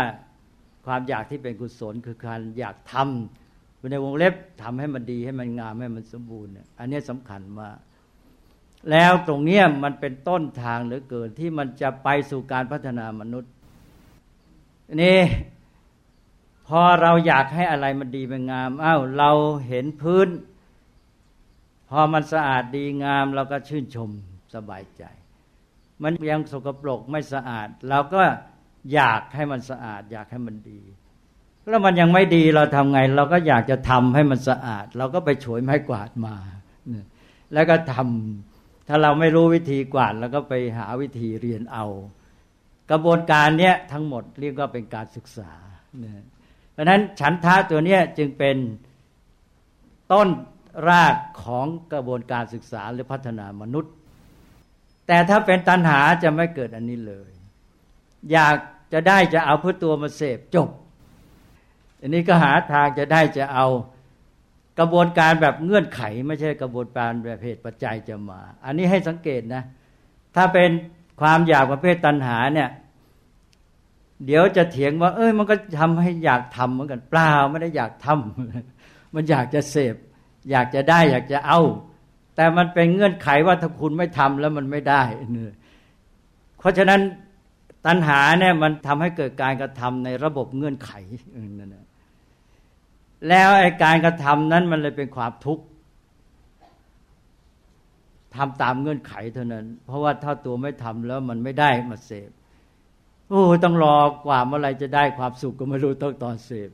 ความอยากที่เป็นกุศลคือการอยากทำในวงเล็บทำให้มันดีให้มันงามให้มันสมบูรณ์อันนี้สำคัญมาก แล้วตรงนี้มันเป็นต้นทางเหลือเกินที่มันจะไปสู่การพัฒนามนุษย์นี่พอเราอยากให้อะไรมันดีมันงามอ้าวเราเห็นพื้น พอมันสะอาดดีงาม เราก็ชื่นชมสบายใจ มันยังสกปรกไม่สะอาด เราก็อยากให้มันสะอาด อยากให้มันดี แล้วมันยังไม่ดีเราทำไง เราก็อยากจะทำให้มันสะอาด เราก็ไปฉวยไม้กวาดมา แล้วก็ทำ ถ้าเราไม่รู้วิธีกวาดเราก็ไปหาวิธีเรียนเอา กระบวนการเนี้ยทั้งหมดเรียกว่าเป็นการศึกษา เพราะนั้นฉันทะตัวเนี้ยจึงเป็นต้นรากของกระบวนการศึกษาหรือพัฒนามนุษย์ แต่ถ้าเป็นตัณหาจะไม่เกิดอันนี้เลย อยากจะได้จะเอาเพื่อตัวมาเสพจบ อันนี้ก็หาทางจะได้จะเอา กระบวนการแบบเงื่อนไข ไม่ใช่กระบวนการแบบเหตุปัจจัยจะมา อันนี้ให้สังเกตนะ ถ้าเป็นความอยากประเภทตัณหาเนี่ย เดี๋ยวจะเถียงว่า เอ้ย มันก็ทำให้อยากทำเหมือนกันเปล่าไม่ได้อยากทำมันอยากจะเสพ อยากจะได้อยากจะเอา แต่มันเป็นเงื่อนไขว่าถ้าคุณไม่ทำแล้วมันไม่ได้เพราะฉะนั้นตัณหาเนี่ยมันทำให้เกิดการกระทำในระบบเงื่อนไขนั่น แล้วไอ้การกระทำนั้นมันเลยเป็นความทุกข์ทำตามเงื่อนไขเท่านั้น เพราะว่าถ้าตัวไม่ทำแล้วมันไม่ได้มาเสพโอ้ต้องรอกว่าเมื่อไรจะได้ความสุขก็ไม่รู้ต้องตอนเสพ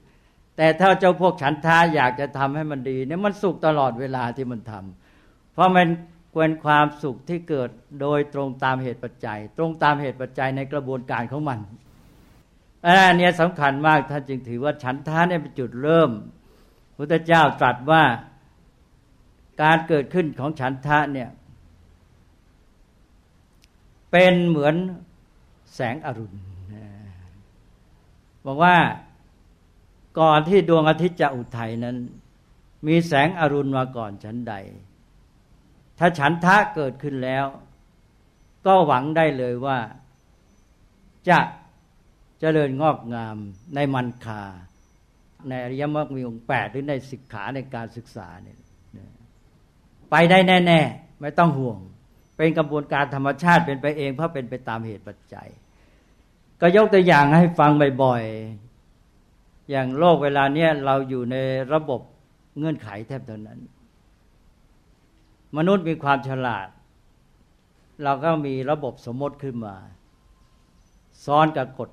แต่ถ้าเจ้าพวกฉันท้าอยากจะทำให้มันดีเนี่ยมันสุขตลอดเวลาที่มันทำเพราะมันเป็นความสุขที่เกิดโดยตรงตามเหตุปัจจัย ตรงตามเหตุปัจจัยในกระบวนการของมันอันนี้สำคัญมากท่านจึงถือว่าฉันท้าเนี่ยเป็นจุดเริ่ม พุทธเจ้าตรัสว่าการเกิดขึ้นของฉันทะเนี่ย เป็นเหมือนแสงอรุณบอกว่าก่อนที่ดวงอาทิตย์จะอุทัยนั้น มีแสงอรุณมาก่อนฉันใด ถ้าฉันทะเกิดขึ้นแล้ว ก็หวังได้เลยว่า จะเจริญงอกงามในมันคา ในอริยมรรคมีองค์แปดหรือในศิกขาในการศึกษาเนี่ยไปได้แน่ ๆ ไม่ต้องห่วง เป็นกระบวนการธรรมชาติเป็นไปเอง เพราะเป็นไปตามเหตุปัจจัย ก็ยกตัวอย่างให้ฟังบ่อยๆ อย่างโลกเวลาเนี้ยเราอยู่ในระบบเงื่อนไขแทบเท่านั้น มนุษย์มีความฉลาด เราก็มีระบบสมมติขึ้นมา ซ้อนกับกฎ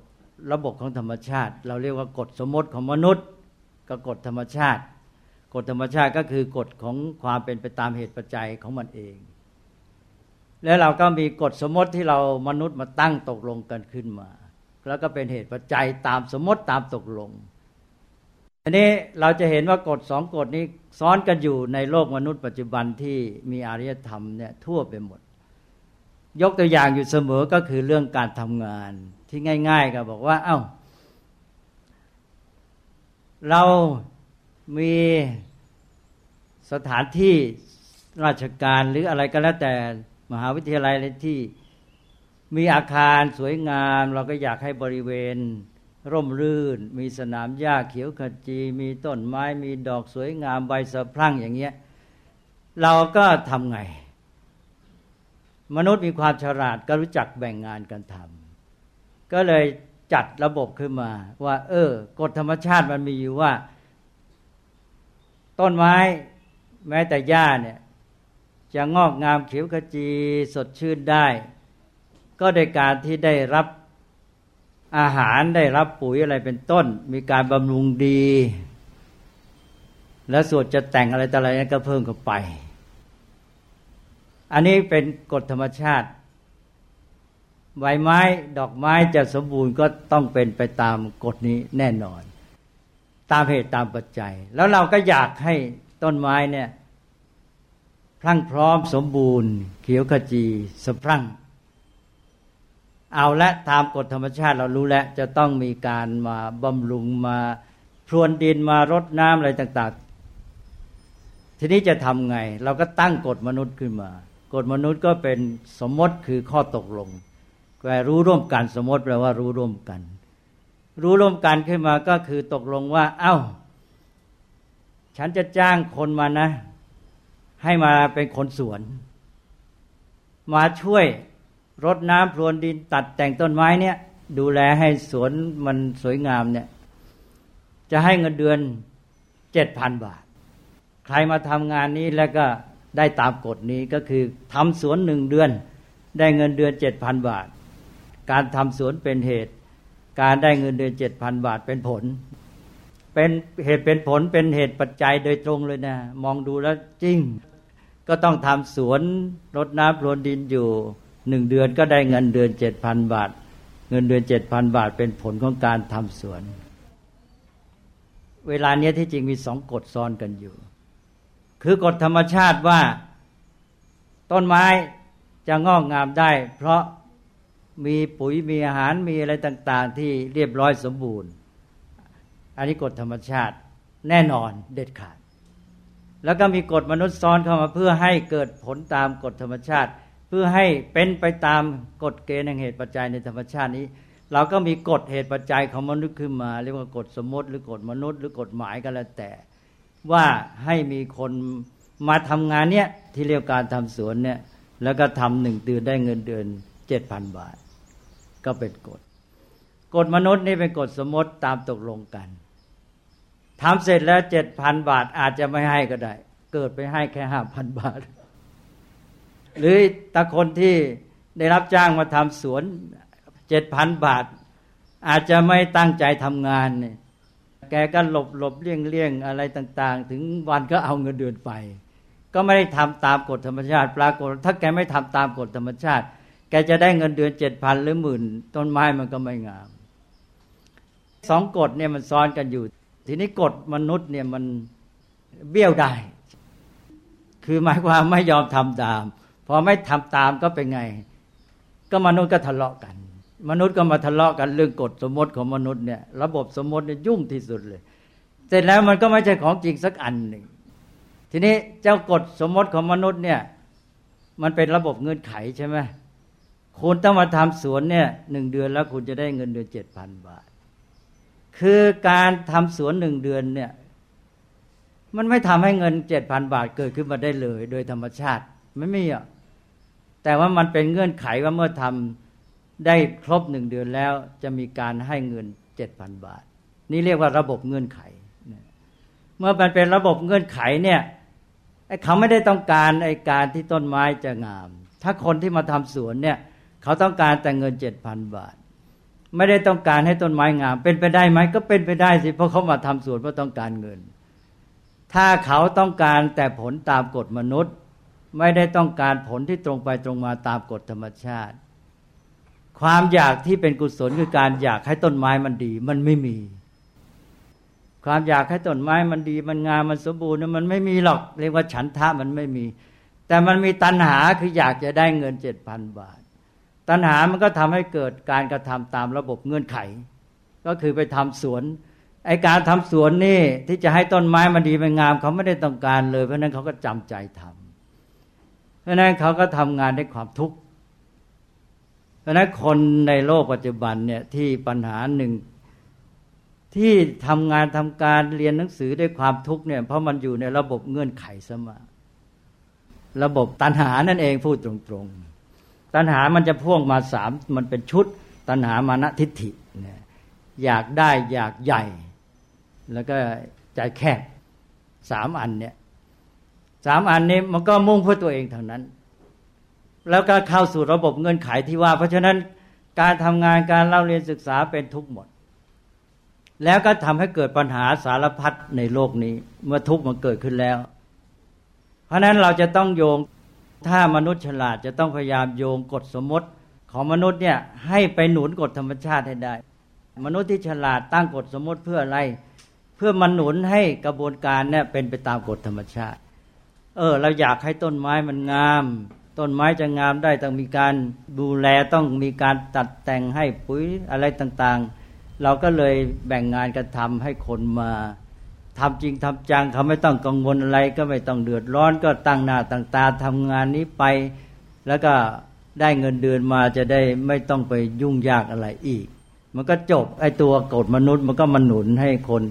ระบบของธรรมชาติ เราเรียกว่ากฎสมมติของมนุษย์ ก็กฎธรรมชาติ กฎธรรมชาติก็คือกฎของความเป็นไปตามเหตุปัจจัยของมันเอง แล้วเราก็มีกฎสมมติที่เรามนุษย์มาตั้งตกลงกันขึ้นมา แล้วก็เป็นเหตุปัจจัยตามสมมติตามตกลง อันนี้เราจะเห็นว่ากฎสองกฎนี้ซ้อนกันอยู่ในโลกมนุษย์ปัจจุบันที่มีอารยธรรมเนี่ยทั่วไปหมด ยกตัวอย่างอยู่เสมอก็คือเรื่องการทำงานที่ง่าย ๆ ก็บอกว่าเอา้า เรามีสถานที่ราชการหรืออะไรก็แล้วแต่มหาวิทยาลัยที่มีอาคารสวยงาม เราก็อยากให้บริเวณ ร่มรื่น มีสนามหญ้าเขียวขจี มีต้นไม้ มีดอกสวยงามใบสะพรั่งอย่างเงี้ยเราก็ทำไง มนุษย์มีความฉลาดก็รู้จักแบ่งงานกันทำก็เลย จัดระบบขึ้นมา ว่า เออ กฎธรรมชาติมันมีอยู่ว่า ต้นไม้แม้แต่หญ้าเนี่ย จะงอกงามเขียวขจีสดชื่นได้ ก็โดยการที่ได้รับอาหารได้รับปุ๋ยอะไรเป็นต้น มีการบำรุงดี แล้วส่วนจะแต่งอะไรต่ออะไรก็เพิ่มเข้าไป อันนี้เป็นกฎธรรมชาติ ใบไม้ดอกไม้จะสมบูรณ์ก็ต้องเป็นไปตามกฎนี้แน่นอน ตามเหตุตามปัจจัย แล้วเราก็อยากให้ต้นไม้เนี่ยพรั่งพร้อมสมบูรณ์ เขียวขจีสะพรั่ง เอาละตามกฎธรรมชาติเรารู้แล้วจะต้องมีการมาบำรุงมาพรวนดินมารดน้ำอะไรต่างๆ ทีนี้จะทำไง เราก็ตั้งกฎมนุษย์ขึ้นมา กฎมนุษย์ก็เป็นสมมติคือข้อตกลง แต่รู้ร่วมกันสมมติแปลว่ารู้ร่วมกัน รู้ร่วมกันขึ้นมาก็คือตกลงว่า เอา้า ฉันจะจ้างคนมานะ ให้มาเป็นคนสวน มาช่วยรดน้ำพรวนดินตัดแต่งต้นไม้เนี่ย ดูแลให้สวนมันสวยงามเนี่ย จะให้เงินเดือนเจ็ดพันบาท ใครมาทำงานนี้แล้วก็ได้ตามกฎนี้ก็คือทำสวนหนึ่งเดือน ได้เงินเดือนเจ็ดพันบาท การทำสวนเป็นเหตุ การได้เงินเดือนเจ็ดพันบาทเป็นผล เป็นเหตุเป็นผลเป็นเหตุปัจจัยโดยตรงเลยนะ มองดูแล้วจริง ก็ต้องทำสวนรดน้ำพรวนดินอยู่หนึ่งเดือนก็ได้เงินเดือนเจ็ดพันบาท เงินเดือนเจ็ดพันบาทเป็นผลของการทำสวน เวลาเนี้ยที่จริงมีสองกฎซ้อนกันอยู่ คือกฎธรรมชาติว่า ต้นไม้จะงอกงามได้ เพราะ มีปุ๋ยมีอาหารมีอะไรต่าง ๆ ที่เรียบร้อยสมบูรณ์ อันนี้กฎธรรมชาติแน่นอนเด็ดขาด แล้วก็มีกฎมนุษย์ซ้อนเข้ามาเพื่อให้เกิดผลตามกฎธรรมชาติ เพื่อให้เป็นไปตามกฎเกณฑ์แห่งเหตุปัจจัยในธรรมชาตินี้ เราก็มีกฎเหตุปัจจัยของมนุษย์ขึ้นมา เรียกว่ากฎสมมติหรือกฎมนุษย์หรือกฎหมายก็แล้วแต่ ว่าให้มีคนมาทำงานเนี้ยที่เรียกการทำสวนเนี่ยแล้วก็ทำหนึ่งเดือนได้เงินเดือนเจ็ดพันบาท ก็เป็นกฎกฎมนุษย์นี่เป็นกฎสมมติตามตกลงกันทำเสร็จแล้วเจ็ดพันบาทอาจจะไม่ให้ก็ได้ เกิดไปให้แค่ห้าพันบาท หรือตาคนที่ได้รับจ้างมาทำสวนเจ็ดพันบาท อาจจะไม่ตั้งใจทำงานเนี่ยแกก็หลบหลบเลี่ยงเลี่ยงอะไรต่าง ๆ ถึงวันก็เอาเงินเดือนไป ก็ไม่ได้ทำตามกฎธรรมชาติ ปรากฏ ถ้าแกไม่ทำตามกฎธรรมชาติ แกจะได้เงินเดือนเจ็ดพันหรือหมื่น ต้นไม้มันก็ไม่งามสองกฎเนี่ยมันซ้อนกันอยู่ ทีนี้กฎมนุษย์เนี่ยมันเบี้ยวได้ คือหมายความไม่ยอมทำตาม พอไม่ทำตามก็เป็นไง ก็มนุษย์ก็ทะเลาะกัน มนุษย์ก็มาทะเลาะกันเรื่องกฎสมมติของมนุษย์เนี่ยระบบสมมติเนี่ยยุ่งที่สุดเลย เสร็จแล้วมันก็ไม่ใช่ของจริงสักอันหนึ่งทีนี้เจ้ากฎสมมติของมนุษย์เนี่ย มันเป็นระบบเงื่อนไขใช่ไหม คุณต้องมาทำสวนเนี่ยหนึ่งเดือนแล้วคุณจะได้เงินเดือนเจ็ดพันบาท คือการทำสวนหนึ่งเดือนเนี่ยมันไม่ทำให้เงินเจ็ดพันบาทเกิดขึ้นมาได้เลย โดยธรรมชาติไม่มีอะแต่ว่ามันเป็นเงื่อนไขว่าเมื่อทำได้ครบหนึ่งเดือนแล้วจะมีการให้เงินเจ็ดพันบาท นี่เรียกว่าระบบเงื่อนไข เมื่อมันเป็นระบบเงื่อนไขเนี่ยเขาไม่ได้ต้องการไอ้การที่ต้นไม้จะงาม ถ้าคนที่มาทำสวนเนี่ย เขาต้องการแต่เงินเจ็ดพันบาท ไม่ได้ต้องการให้ต้นไม้งาม เป็นไปได้ไหมก็เป็นไปได้สิเพราะเขามาทำสวนเพราะต้องการเงิน ถ้าเขาต้องการแต่ผลตามกฎมนุษย์ ไม่ได้ต้องการผลที่ตรงไปตรงมาตามกฎธรรมชาติ ความอยากที่เป็นกุศลคือการอยากให้ต้นไม้มันดี มันไม่มี ความอยากให้ต้นไม้มันดี มันงามมันสมบูรณ์มันไม่มีหรอก เรียกว่าฉันทะมันไม่มี แต่มันมีตัณหาคืออยากจะได้เงินเจ็ดพันบาท ตัณหามันก็ทำให้เกิดการกระทำตามระบบเงื่อนไข ก็คือไปทำสวนไอการทำสวนนี่ที่จะให้ต้นไม้มันดีมันงาม เขาไม่ได้ต้องการเลย เพราะนั้นเขาก็จำใจทำราะนั้นเขาก็ทำงานด้วยความทุกข์เพราะนั้นคนในโลกปัจจุบันเนี่ยที่ปัญหาหนึ่งที่ทำงานทำการเรียนหนังสือด้วยความทุกข์เนี่ยเพราะมันอยู่ในระบบเงื่อนไขเสมอระบบตัณหานั่นเองพูดตรงๆ ตัณหามันจะพ่วงมาสามมันเป็นชุด ตัณหามานะทิฏฐิเนี่ยอยากได้อยากใหญ่ แล้วก็ใจแคบสามอันเนี่ยสามอันนี้มันก็มุ่งเพื่อตัวเองเท่านั้น แล้วก็เข้าสู่ระบบเงื่อนไขที่ว่า เพราะฉะนั้นการทำงานการเล่าเรียนศึกษาเป็นทุกข์หมด แล้วก็ทำให้เกิดปัญหาสารพัดในโลกนี้ เมื่อทุกข์มันเกิดขึ้นแล้ว เพราะนั้นเราจะต้องโยง ถ้ามนุษย์ฉลาดจะต้องพยายามโยงกฎสมมติของมนุษย์เนี่ยให้ไปหนุนกฎธรรมชาติให้ได้ มนุษย์ที่ฉลาดตั้งกฎสมมติเพื่ออะไร เพื่อมันหนุนให้กระบวนการเนี่ยเป็นไปตามกฎธรรมชาติ เออ เราอยากให้ต้นไม้มันงาม ต้นไม้จะงามได้ต้องมีการดูแลต้องมีการตัดแต่งให้ปุ๋ยอะไรต่างๆ เราก็เลยแบ่งงานกันทำให้คนมา ทำจริงทำจังเขาไม่ต้องกังวลอะไร ก็ไม่ต้องเดือดร้อนก็ตั้งหน้าตั้งตาทำงานนี้ไป แล้วก็ได้เงินเดือนมาจะได้ไม่ต้องไปยุ่งยากอะไรอีก มันก็จบไอ้ตัวกฎมนุษย์มันก็มาหนุนให้คน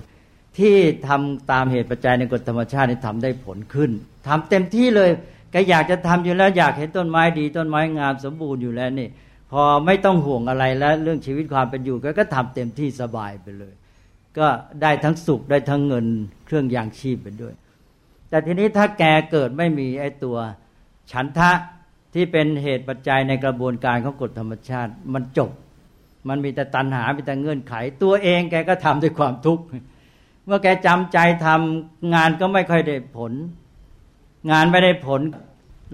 ที่ทำตามเหตุปัจจัยในกฎธรรมชาตินี่ทำได้ผลขึ้นทำเต็มที่เลยแกอยากจะทำอยู่แล้วอยากเห็นต้นไม้ดี ต้นไม้งามสมบูรณ์อยู่แล้วนี่ พอไม่ต้องห่วงอะไรแล้วเรื่องชีวิตความเป็นอยู่ก็ก็ทำเต็มที่สบายไปเลย ก็ได้ทั้งสุขได้ทั้งเงินเครื่องยางชีพไปด้วย แต่ทีนี้ถ้าแกเกิดไม่มีไอ้ตัวฉันทะที่เป็นเหตุปัจจัยในกระบวนการของกฎธรรมชาติ มันจบ มันมีแต่ตัณหา มีแต่เงื่อนไข ตัวเองแกก็ทำด้วยความทุกข์ เมื่อแกจำใจทำงานก็ไม่ค่อยได้ผล งานไม่ได้ผล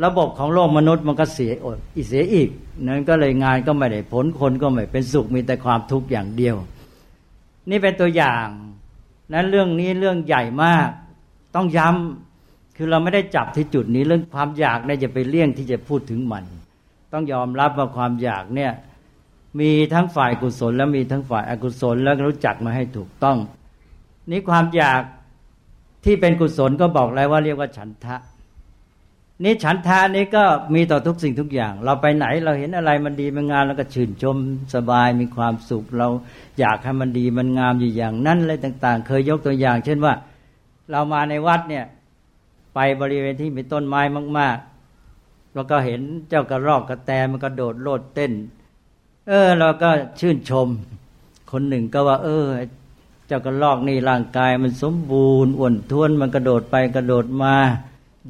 ระบบของโลกมนุษย์มันก็เสียอดอีเสียอีก นั้นก็เลยงานก็ไม่ได้ผล คนก็ไม่เป็นสุข มีแต่ความทุกข์อย่างเดียว นี่เป็นตัวอย่างนั้นเรื่องนี้เรื่องใหญ่มาก ต้องย้ำคือเราไม่ได้จับที่จุดนี้เรื่องความอยากเนี่ยจะไปเลี่ยงที่จะพูดถึงมัน ต้องยอมรับว่าความอยากเนี่ย มีทั้งฝ่ายกุศล และมีทั้งฝ่ายอกุศลแล้วรู้จักมาให้ถูกต้อง นี้ความอยากที่เป็นกุศลก็บอกแล้วว่าเรียกว่าฉันทะ นี้ฉันทะนี้ก็มีต่อทุกสิ่งทุกอย่าง เราไปไหนเราเห็นอะไรมันดีมันงามแล้วก็ชื่นชมสบายมีความสุข เราอยากให้มันดีมันงามอยู่อย่างนั้นอะไรต่าง ๆ เคยยกตัวอย่าง เช่นว่า เรามาในวัดเนี่ยไปบริเวณที่มีต้นไม้มากๆแล้วก็เห็นเจ้ากระรอกกระแตมันกระโดดโลดเต้น เออ เราก็ชื่นชม คนหนึ่งก็ว่า เออ เจ้ากระรอกนี่ร่างกายมันสมบูรณ์อ้วนท้วนมันกระโดดไปกระโดดมา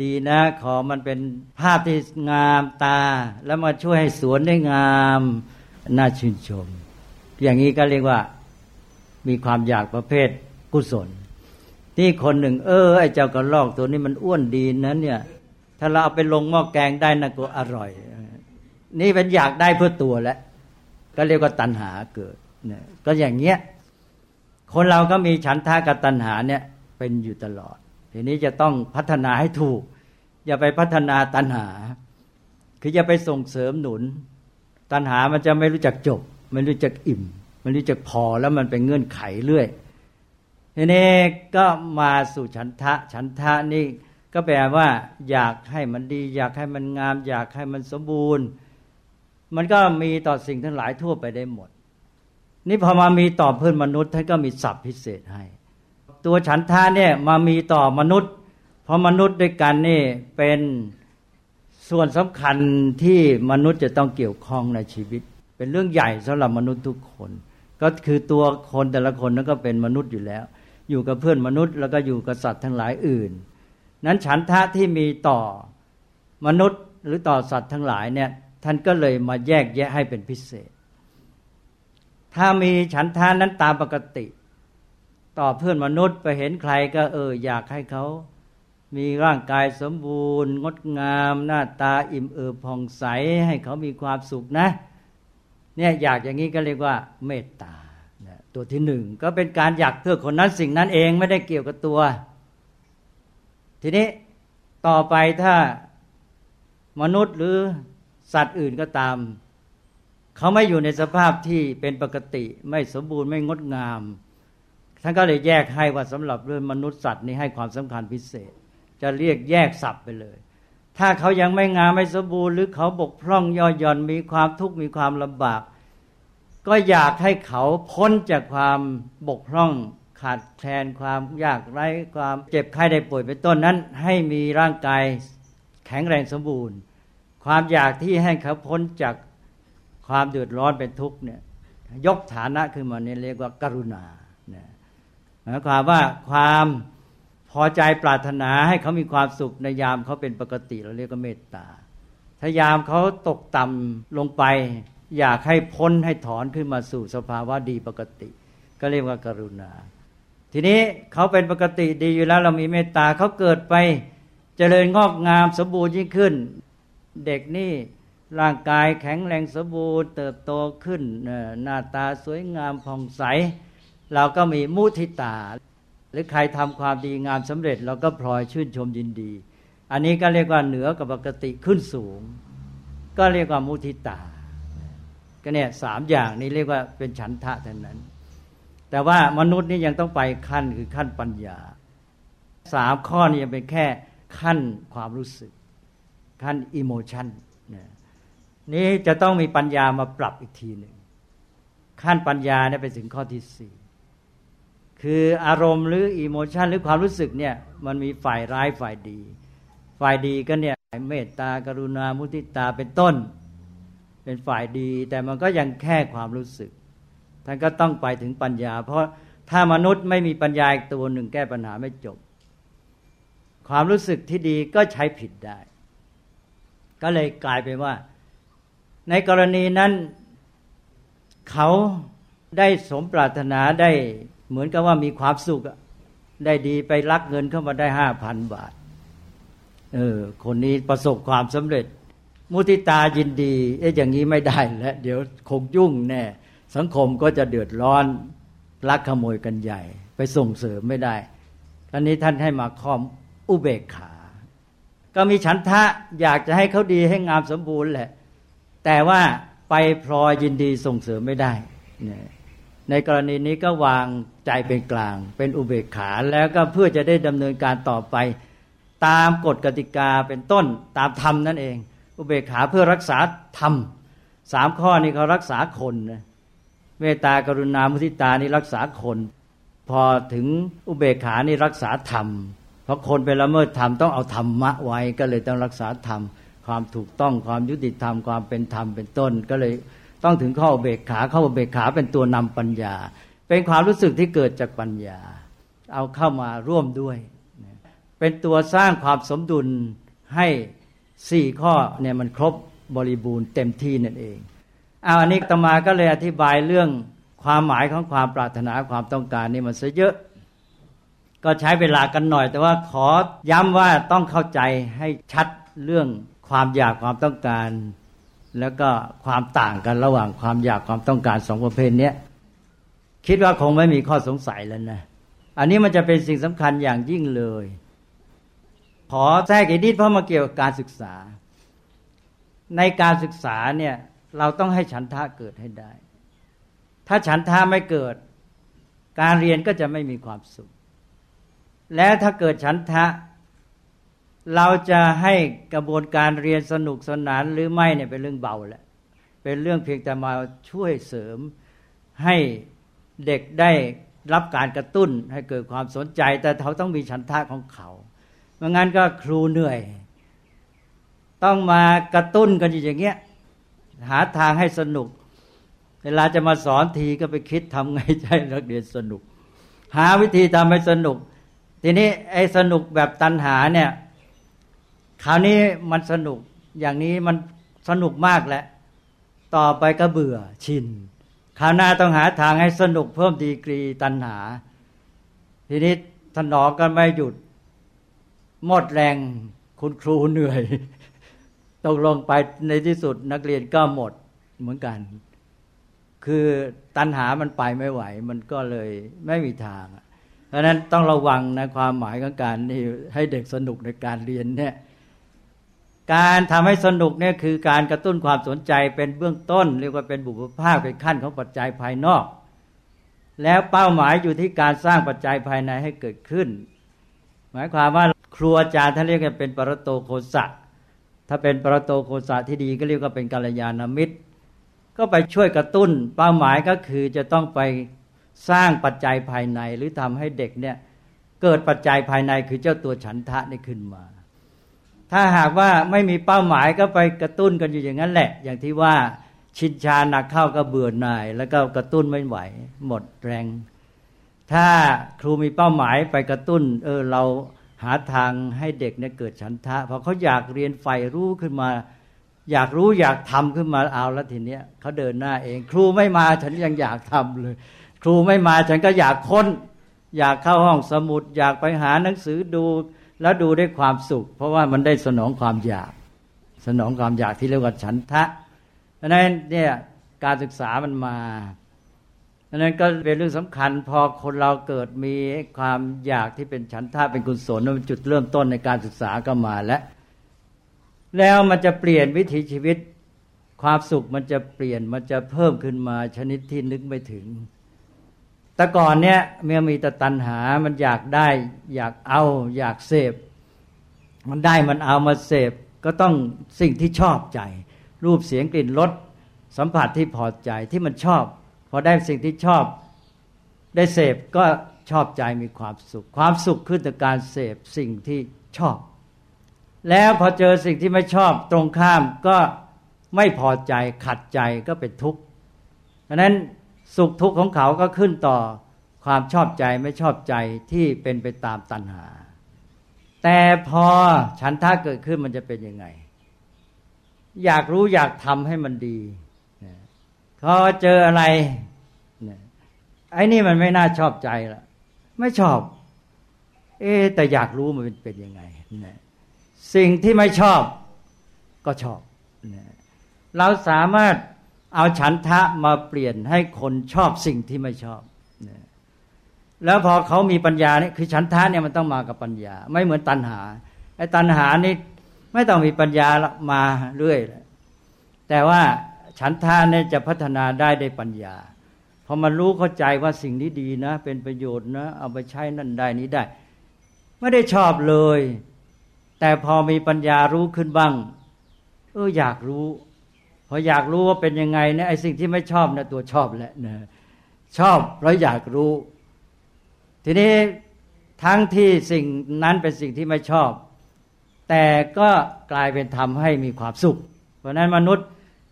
ดีนะขอมันเป็นภาพที่งามตา แล้วมาช่วยให้สวนได้งามน่าชื่นชม อย่างนี้ก็เรียกว่ามีความอยากประเภทกุศล นี่คนหนึ่ง เออไอ้เจ้ากระลอกตัวนี้มันอ้วนดีนะเนี่ย ถ้าเราเอาไปลงหม้อแกงได้นะก็อร่อย นี่เป็นอยากได้เพื่อตัวแล้วก็เรียกว่าตัณหาเกิดเนี่ยก็อย่างเงี้ยคนเราก็มีฉันทากับตัณหาเนี่ยเป็นอยู่ตลอด ทีนี้จะต้องพัฒนาให้ถูก อย่าไปพัฒนาตัณหา คืออย่าไปส่งเสริมหนุน ตัณหามันจะไม่รู้จักจบ ไม่รู้จักอิ่มไม่รู้จักพอแล้วมันเป็นเงื่อนไขเรื่อยทีนี้ก็มาสู่ฉันทะ ฉันทะนี่ก็แปลว่า อยากให้มันดี อยากให้มันงาม อยากให้มันสมบูรณ์ มันก็มีต่อสิ่งทั้งหลายทั่วไปได้หมด นี่พอมามีต่อเพื่อนมนุษย์ท่านก็มีศัพท์พิเศษให้ ตัวฉันทะเนี่ยมามีต่อมนุษย์ เพราะมนุษย์ด้วยกันนี่เป็นส่วนสำคัญที่มนุษย์จะต้องเกี่ยวข้องในชีวิต เป็นเรื่องใหญ่สำหรับมนุษย์ทุกคน ก็คือตัวคนแต่ละคนนั้นก็เป็นมนุษย์อยู่แล้ว อยู่กับเพื่อนมนุษย์แล้วก็อยู่กับสัตว์ทั้งหลายอื่น นั้นฉันทะที่มีต่อมนุษย์หรือต่อสัตว์ทั้งหลายเนี่ยท่านก็เลยมาแยกแยะให้เป็นพิเศษ ถ้ามีฉันทานั้นตามปกติ ต่อเพื่อนมนุษย์ไปเห็นใครก็เอออยากให้เขา มีร่างกายสมบูรณ์ งดงาม หน้าตาอิ่มเอิบผ่องใสให้เขามีความสุขนะ เนี่ยอยากอย่างนี้ก็เรียกว่าเมตตาตัวที่หนึ่งก็เป็นการอยากเพื่อคนนั้นสิ่งนั้นเองไม่ได้เกี่ยวกับตัว ทีนี้ต่อไปถ้ามนุษย์หรือสัตว์อื่นก็ตาม เขาไม่อยู่ในสภาพที่เป็นปกติ ไม่สมบูรณ์ไม่งดงาม ท่านก็เลยแยกให้ว่าสำหรับเรื่องมนุษย์สัตว์นี้ให้ความสำคัญพิเศษ จะเรียกแยกสับไปเลย ถ้าเขายังไม่งามไม่สมบูรณ์หรือเขาบกพร่องย่อหย่อนมีความทุกข์มีความลำบาก ก็อยากให้เขาพ้นจากความบกพร่องขาดแคลนความยากไร้ความเจ็บไข้ได้ป่วยเป็นต้นนั้น ให้มีร่างกายแข็งแรงสมบูรณ์ ความอยากที่ให้เขาพ้นจากความเดือดร้อนเป็นทุกข์เนี่ยยกฐานะขึ้นมาเนี่ยเรียกว่ากรุณา หมายความว่าความพอใจปรารถนาให้เขามีความสุขในยามเขาเป็นปกติเราเรียกว่าเมตตา ถ้ายามเขาตกต่ำลงไป อยากให้พ้นให้ถอนขึ้นมาสู่สภาวะดีปกติ ก็เรียกว่ากรุณา ทีนี้เขาเป็นปกติดีอยู่แล้วเรามีเมตตาเขาเกิดไปเจริญงอกงามสมบูรณ์ยิ่งขึ้น เด็กนี่ร่างกายแข็งแรงสมบูรณ์เติบโตขึ้นหน้าตาสวยงามผ่องใส เราก็มีมุทิตา หรือใครทำความดีงามสำเร็จ เราก็พลอยชื่นชมยินดี อันนี้ก็เรียกว่าเหนือกับปกติขึ้นสูง ก็เรียกว่ามุทิตา ก็เนี่ยสามอย่างนี้เรียกว่าเป็นฉันทะเท่านั้น แต่ว่ามนุษย์นี่ยังต้องไปขั้นคือขั้นปัญญาสามข้อนี้ยังเป็นแค่ขั้นความรู้สึก ขั้นอิโมชันนี่จะต้องมีปัญญามาปรับอีกทีหนึ่งขั้นปัญญาเนี่ยไปถึงข้อที่สี่ คืออารมณ์หรืออิโมชันหรือความรู้สึกเนี่ยมันมีฝ่ายร้ายฝ่ายดี ฝ่ายดีก็เนี่ยเมตตากรุณามุทิตาเป็นต้น เป็นฝ่ายดี แต่มันก็ยังแค่ความรู้สึก ท่านก็ต้องไปถึงปัญญา เพราะถ้ามนุษย์ไม่มีปัญญาอีกตัวหนึ่งแก้ปัญหาไม่จบ ความรู้สึกที่ดีก็ใช้ผิดได้ ก็เลยกลายเป็นว่า ในกรณีนั้น เขาได้สมปรารถนาได้ เหมือนกับว่ามีความสุขได้ดีไปลักเงินเข้ามาได้ห้าพันบาท เออ คนนี้ประสบความสำเร็จ มุติตายินดี เอ๊ะอย่างนี้ไม่ได้แล้วเดี๋ยวคงยุ่งแน่สังคมก็จะเดือดร้อนลักขโมยกันใหญ่ ไปส่งเสริมไม่ได้ตอนนี้ท่านให้มาคอมอุเบกขา ก็มีฉันทะอยากจะให้เขาดีให้งามสมบูรณ์แหละ แต่ว่าไปพลอยยินดีส่งเสริมไม่ได้ ในกรณีนี้ก็วางใจเป็นกลาง เป็นอุเบกขาแล้วก็เพื่อจะได้ดำเนินการต่อไป ตามกฎกติกาเป็นต้นตามธรรมนั่นเอง อุเบกขาเพื่อรักษาธรรมสามข้อนี้เขารักษาคนนะเมตตากรุณามุทิตานี่รักษาคน พอถึงอุเบกขานี่รักษาธรรม เพราะคนไปละเมิดธรรมต้องเอาธรรมะไว้ก็เลยต้องรักษาธรรม ความถูกต้องความยุติธรรมความเป็นธรรมเป็นต้นก็เลย ต้องถึงข้อเบกขาข้อเบกขาเป็นตัวนำปัญญา เป็นความรู้สึกที่เกิดจากปัญญา เอาเข้ามาร่วมด้วย เป็นตัวสร้างความสมดุลให้สี่ข้อเนี่ยมันครบบริบูรณ์เต็มที่นั่นเองเอาอันนี้ตมาก็เลยอธิบายเรื่องความหมายของความปรารถนาความต้องการนี่มันซะเยอะ ก็ใช้เวลากันหน่อย แต่ว่าขอย้ำว่าต้องเข้าใจให้ชัดเรื่องความอยากความต้องการ แล้วก็ความต่างกันระหว่างความอยากความต้องการสองประเภทนี้คิดว่าคงไม่มีข้อสงสัยแล้วนะ อันนี้มันจะเป็นสิ่งสำคัญอย่างยิ่งเลย ขอแทรกอีกนิดเพราะมาเกี่ยวกับการศึกษา ในการศึกษาเนี่ยเราต้องให้ฉันทะเกิดให้ได้ ถ้าฉันทะไม่เกิด การเรียนก็จะไม่มีความสุข และถ้าเกิดฉันทะ เราจะให้กระบวนการเรียนสนุกสนานหรือไม่เนี่ยเป็นเรื่องเบาแหละเป็นเรื่องเพียงแต่มาช่วยเสริมให้เด็กได้รับการกระตุ้นให้เกิดความสนใจ แต่เขาต้องมีฉันทะของเขาไม่งั้นก็ครูเหนื่อย ต้องมากระตุ้นกันอย่างเงี้ยหาทางให้สนุก เวลาจะมาสอนทีก็ไปคิดทำไงให้นักเรียนสนุก หาวิธีทำให้สนุก ทีนี้ไอ้สนุกแบบตันหาเนี่ย คราวนี้มันสนุกอย่างนี้มันสนุกมากแหละ ต่อไปก็เบื่อชินคราวหน้าต้องหาทางให้สนุกเพิ่มดีกรีตันหา ทีนี้ถนอกันไม่หยุด หมดแรงคุณครูเหนื่อยตกลงไปในที่สุดนักเรียนก็หมดเหมือนกัน คือตัณหามันไปไม่ไหว มันก็เลยไม่มีทาง เพราะนั้นต้องระวังนะความหมายของการนี่ให้เด็กสนุกในการเรียนเนี่ย การทำให้สนุกเนี่ยคือการกระตุ้นความสนใจเป็นเบื้องต้น เรียกว่าเป็นบุพภาคเป็นขั้นของปัจจัยภายนอก แล้วเป้าหมายอยู่ที่การสร้างปัจจัยภายในให้เกิดขึ้น หมายความว่าครูอาจารย์ท่านเรียกกันเป็นปรโตโคสะถ้าเป็นปรโตโคสะที่ดีก็เรียกว่าเป็นกัลยาณมิตร ก็ไปช่วยกระตุ้น เป้าหมายก็คือจะต้องไปสร้างปัจจัยภายในหรือทำให้เด็กเนี่ยเกิดปัจจัยภายในคือเจ้าตัวฉันทะนี่ขึ้นมา ถ้าหากว่าไม่มีเป้าหมายก็ไปกระตุ้นกันอยู่อย่างนั้นแหละ อย่างที่ว่าชินชาหนักเข้าก็เบื่อหน่าย แล้วก็กระตุ้นไม่ไหว หมดแรง ถ้าครูมีเป้าหมายไปกระตุ้น เออเราหาทางให้เด็กเนี่ยเกิดฉันทะพอเขาอยากเรียนใฝ่รู้ขึ้นมา อยากรู้อยากทำขึ้นมาเอาแล้วทีเนี้ยเขาเดินหน้าเอง ครูไม่มาฉันยังอยากทำเลย ครูไม่มาฉันก็อยากค้น อยากเข้าห้องสมุด อยากไปหาหนังสือดู แล้วดูด้วยความสุข เพราะว่ามันได้สนองความอยาก สนองความอยากที่เรียกว่าฉันทะเพราะนั้นเนี่ยการศึกษามันมาดังนั้นก็เป็นเรื่องสำคัญ พอคนเราเกิดมีความอยากที่เป็นฉันทะเป็นกุศลนั่นจุดเริ่มต้นในการศึกษาก็มาแล้วแล้วมันจะเปลี่ยนวิถีชีวิต ความสุขมันจะเปลี่ยนมันจะเพิ่มขึ้นมาชนิดที่นึกไม่ถึง แต่ก่อนเนี้ยเมื่อมีแต่ตัณหา มันอยากได้ อยากเอา อยากเสพ มันได้มันเอามาเสพ ก็ต้องสิ่งที่ชอบใจ รูปเสียงกลิ่นรสสัมผัสที่พอใจที่มันชอบ พอได้สิ่งที่ชอบ ได้เสพก็ชอบใจมีความสุข ความสุขขึ้นจากการเสพสิ่งที่ชอบ แล้วพอเจอสิ่งที่ไม่ชอบตรงข้ามก็ไม่พอใจขัดใจก็เป็นทุกข์ดังนั้น สุขทุกข์ของเขาก็ขึ้นต่อความชอบใจไม่ชอบใจที่เป็นไปตามตัณหา แต่พอฉันท่าเกิดขึ้นมันจะเป็นยังไง อยากรู้อยากทำให้มันดีพอเจออะไรไอ้นี่มันไม่น่าชอบใจละไม่ชอบ เอ๊แต่อยากรู้มันเป็นเป็นยังไงสิ่งที่ไม่ชอบก็ชอบเราสามารถ เอาฉันทะมาเปลี่ยนให้คนชอบสิ่งที่ไม่ชอบแล้วพอเขามีปัญญานี่คือฉันทะเนี่ยมันต้องมากับปัญญา ไม่เหมือนตัณหาไอ้ตัณหานี่ไม่ต้องมีปัญญามาเรื่อยแต่ว่าฉันทะเนี่ยจะพัฒนาได้ได้ปัญญาพอมันรู้เข้าใจว่าสิ่งนี้ดีนะ เป็นประโยชน์นะ เอาไปใช้นั่นได้นี้ได้ ไม่ได้ชอบเลย แต่พอมีปัญญารู้ขึ้นบ้าง เอออยากรู้ ออยากรู้ว่าเป็นยังไงเนี่ยไอ้สิ่งที่ไม่ชอบนะตัวชอบแหละนะชอบเพราะอยากรู้ ทีนี้ทั้งที่สิ่งนั้นเป็นสิ่งที่ไม่ชอบ แต่ก็กลายเป็นทำให้มีความสุข เพราะนั้นมนุษย์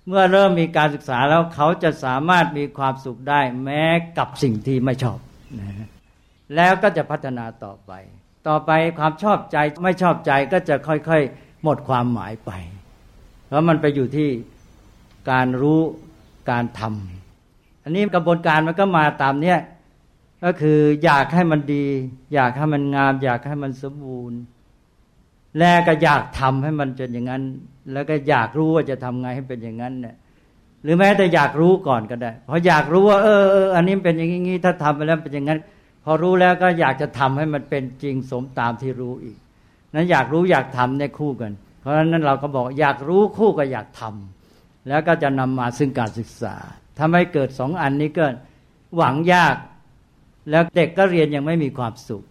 เมื่อเริ่มมีการศึกษาแล้วเขาจะสามารถมีความสุขได้แม้กับสิ่งที่ไม่ชอบนะแล้วก็จะพัฒนาต่อไป ต่อไปความชอบใจไม่ชอบใจก็จะค่อยๆ หมดความหมายไป เพราะมันไปอยู่ที่ การรู้การทำอันนี้กระบวนการมันก็มาตามเนี้ยก็คืออยากให้มันดี อยากให้มันงาม อยากให้มันสมบูรณ์ และก็อยากทำให้มันจนอย่างนั้น แล้วก็อยากรู้ว่าจะทำไงให้เป็นอย่างนั้นเนี่ยหรือแม้แต่อยากรู้ก่อนก็ได้พออยากรู้ว่าเออเอออันนี้เป็นอย่างนี้ถ้าทำไปแล้วเป็นอย่างนั้น พอรู้แล้วก็อยากจะทำให้มันเป็นจริงสมตามที่รู้อีก นั้นอยากรู้อยากทำเนี่ยคู่กัน เพราะฉะนั้นเราก็บอกอยากรู้คู่กับอยากทำ แล้วก็จะนำมาซึ่งการศึกษาทำให้เกิดสองอันนี้ก็หวังยาก แล้วเด็กก็เรียนยังไม่มีความสุข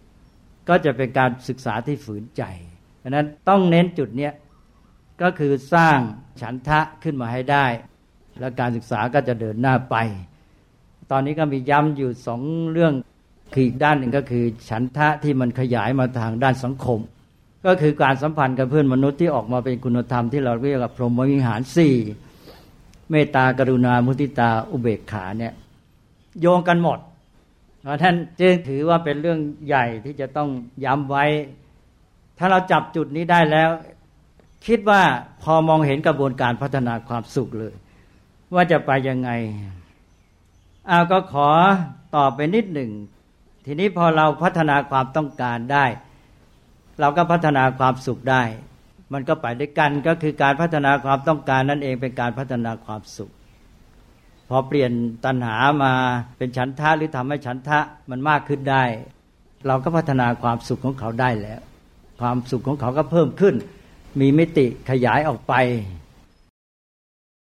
ก็จะเป็นการศึกษาที่ฝืนใจเพราะนั้นต้องเน้นจุดเนี้ยก็คือสร้างฉันทะขึ้นมาให้ได้ แล้วการศึกษาก็จะเดินหน้าไป ตอนนี้ก็มีย้ำอยู่สองเรื่องคืออีกด้านหนึ่งก็คือ ฉันทะที่มันขยายมาทางด้านสังคม ก็คือการสัมพันธ์กับเพื่อนมนุษย์ที่ออกมาเป็นคุณธรรมที่เราเรียกว่าพรหมวิหารสี่ เมตตากรุณามุทิตาอุเบกขาเนี่ย โยงกันหมดเพราะท่านจึงถือว่าเป็นเรื่องใหญ่ที่จะต้องย้ำไว้ ถ้าเราจับจุดนี้ได้แล้ว คิดว่าพอมองเห็นกระบวนการพัฒนาความสุขเลย ว่าจะไปยังไงเอาก็ขอตอบไปนิดหนึ่ง ทีนี้พอเราพัฒนาความต้องการได้ เราก็พัฒนาความสุขได้ มันก็ไปด้วยกันก็คือการพัฒนาความต้องการนั่นเองเป็นการพัฒนาความสุข พอเปลี่ยนตัณหามาเป็นฉันทะหรือทำให้ฉันทะมันมากขึ้นได้ เราก็พัฒนาความสุขของเขาได้แล้ว ความสุขของเขาก็เพิ่มขึ้น มีมิติขยายออกไป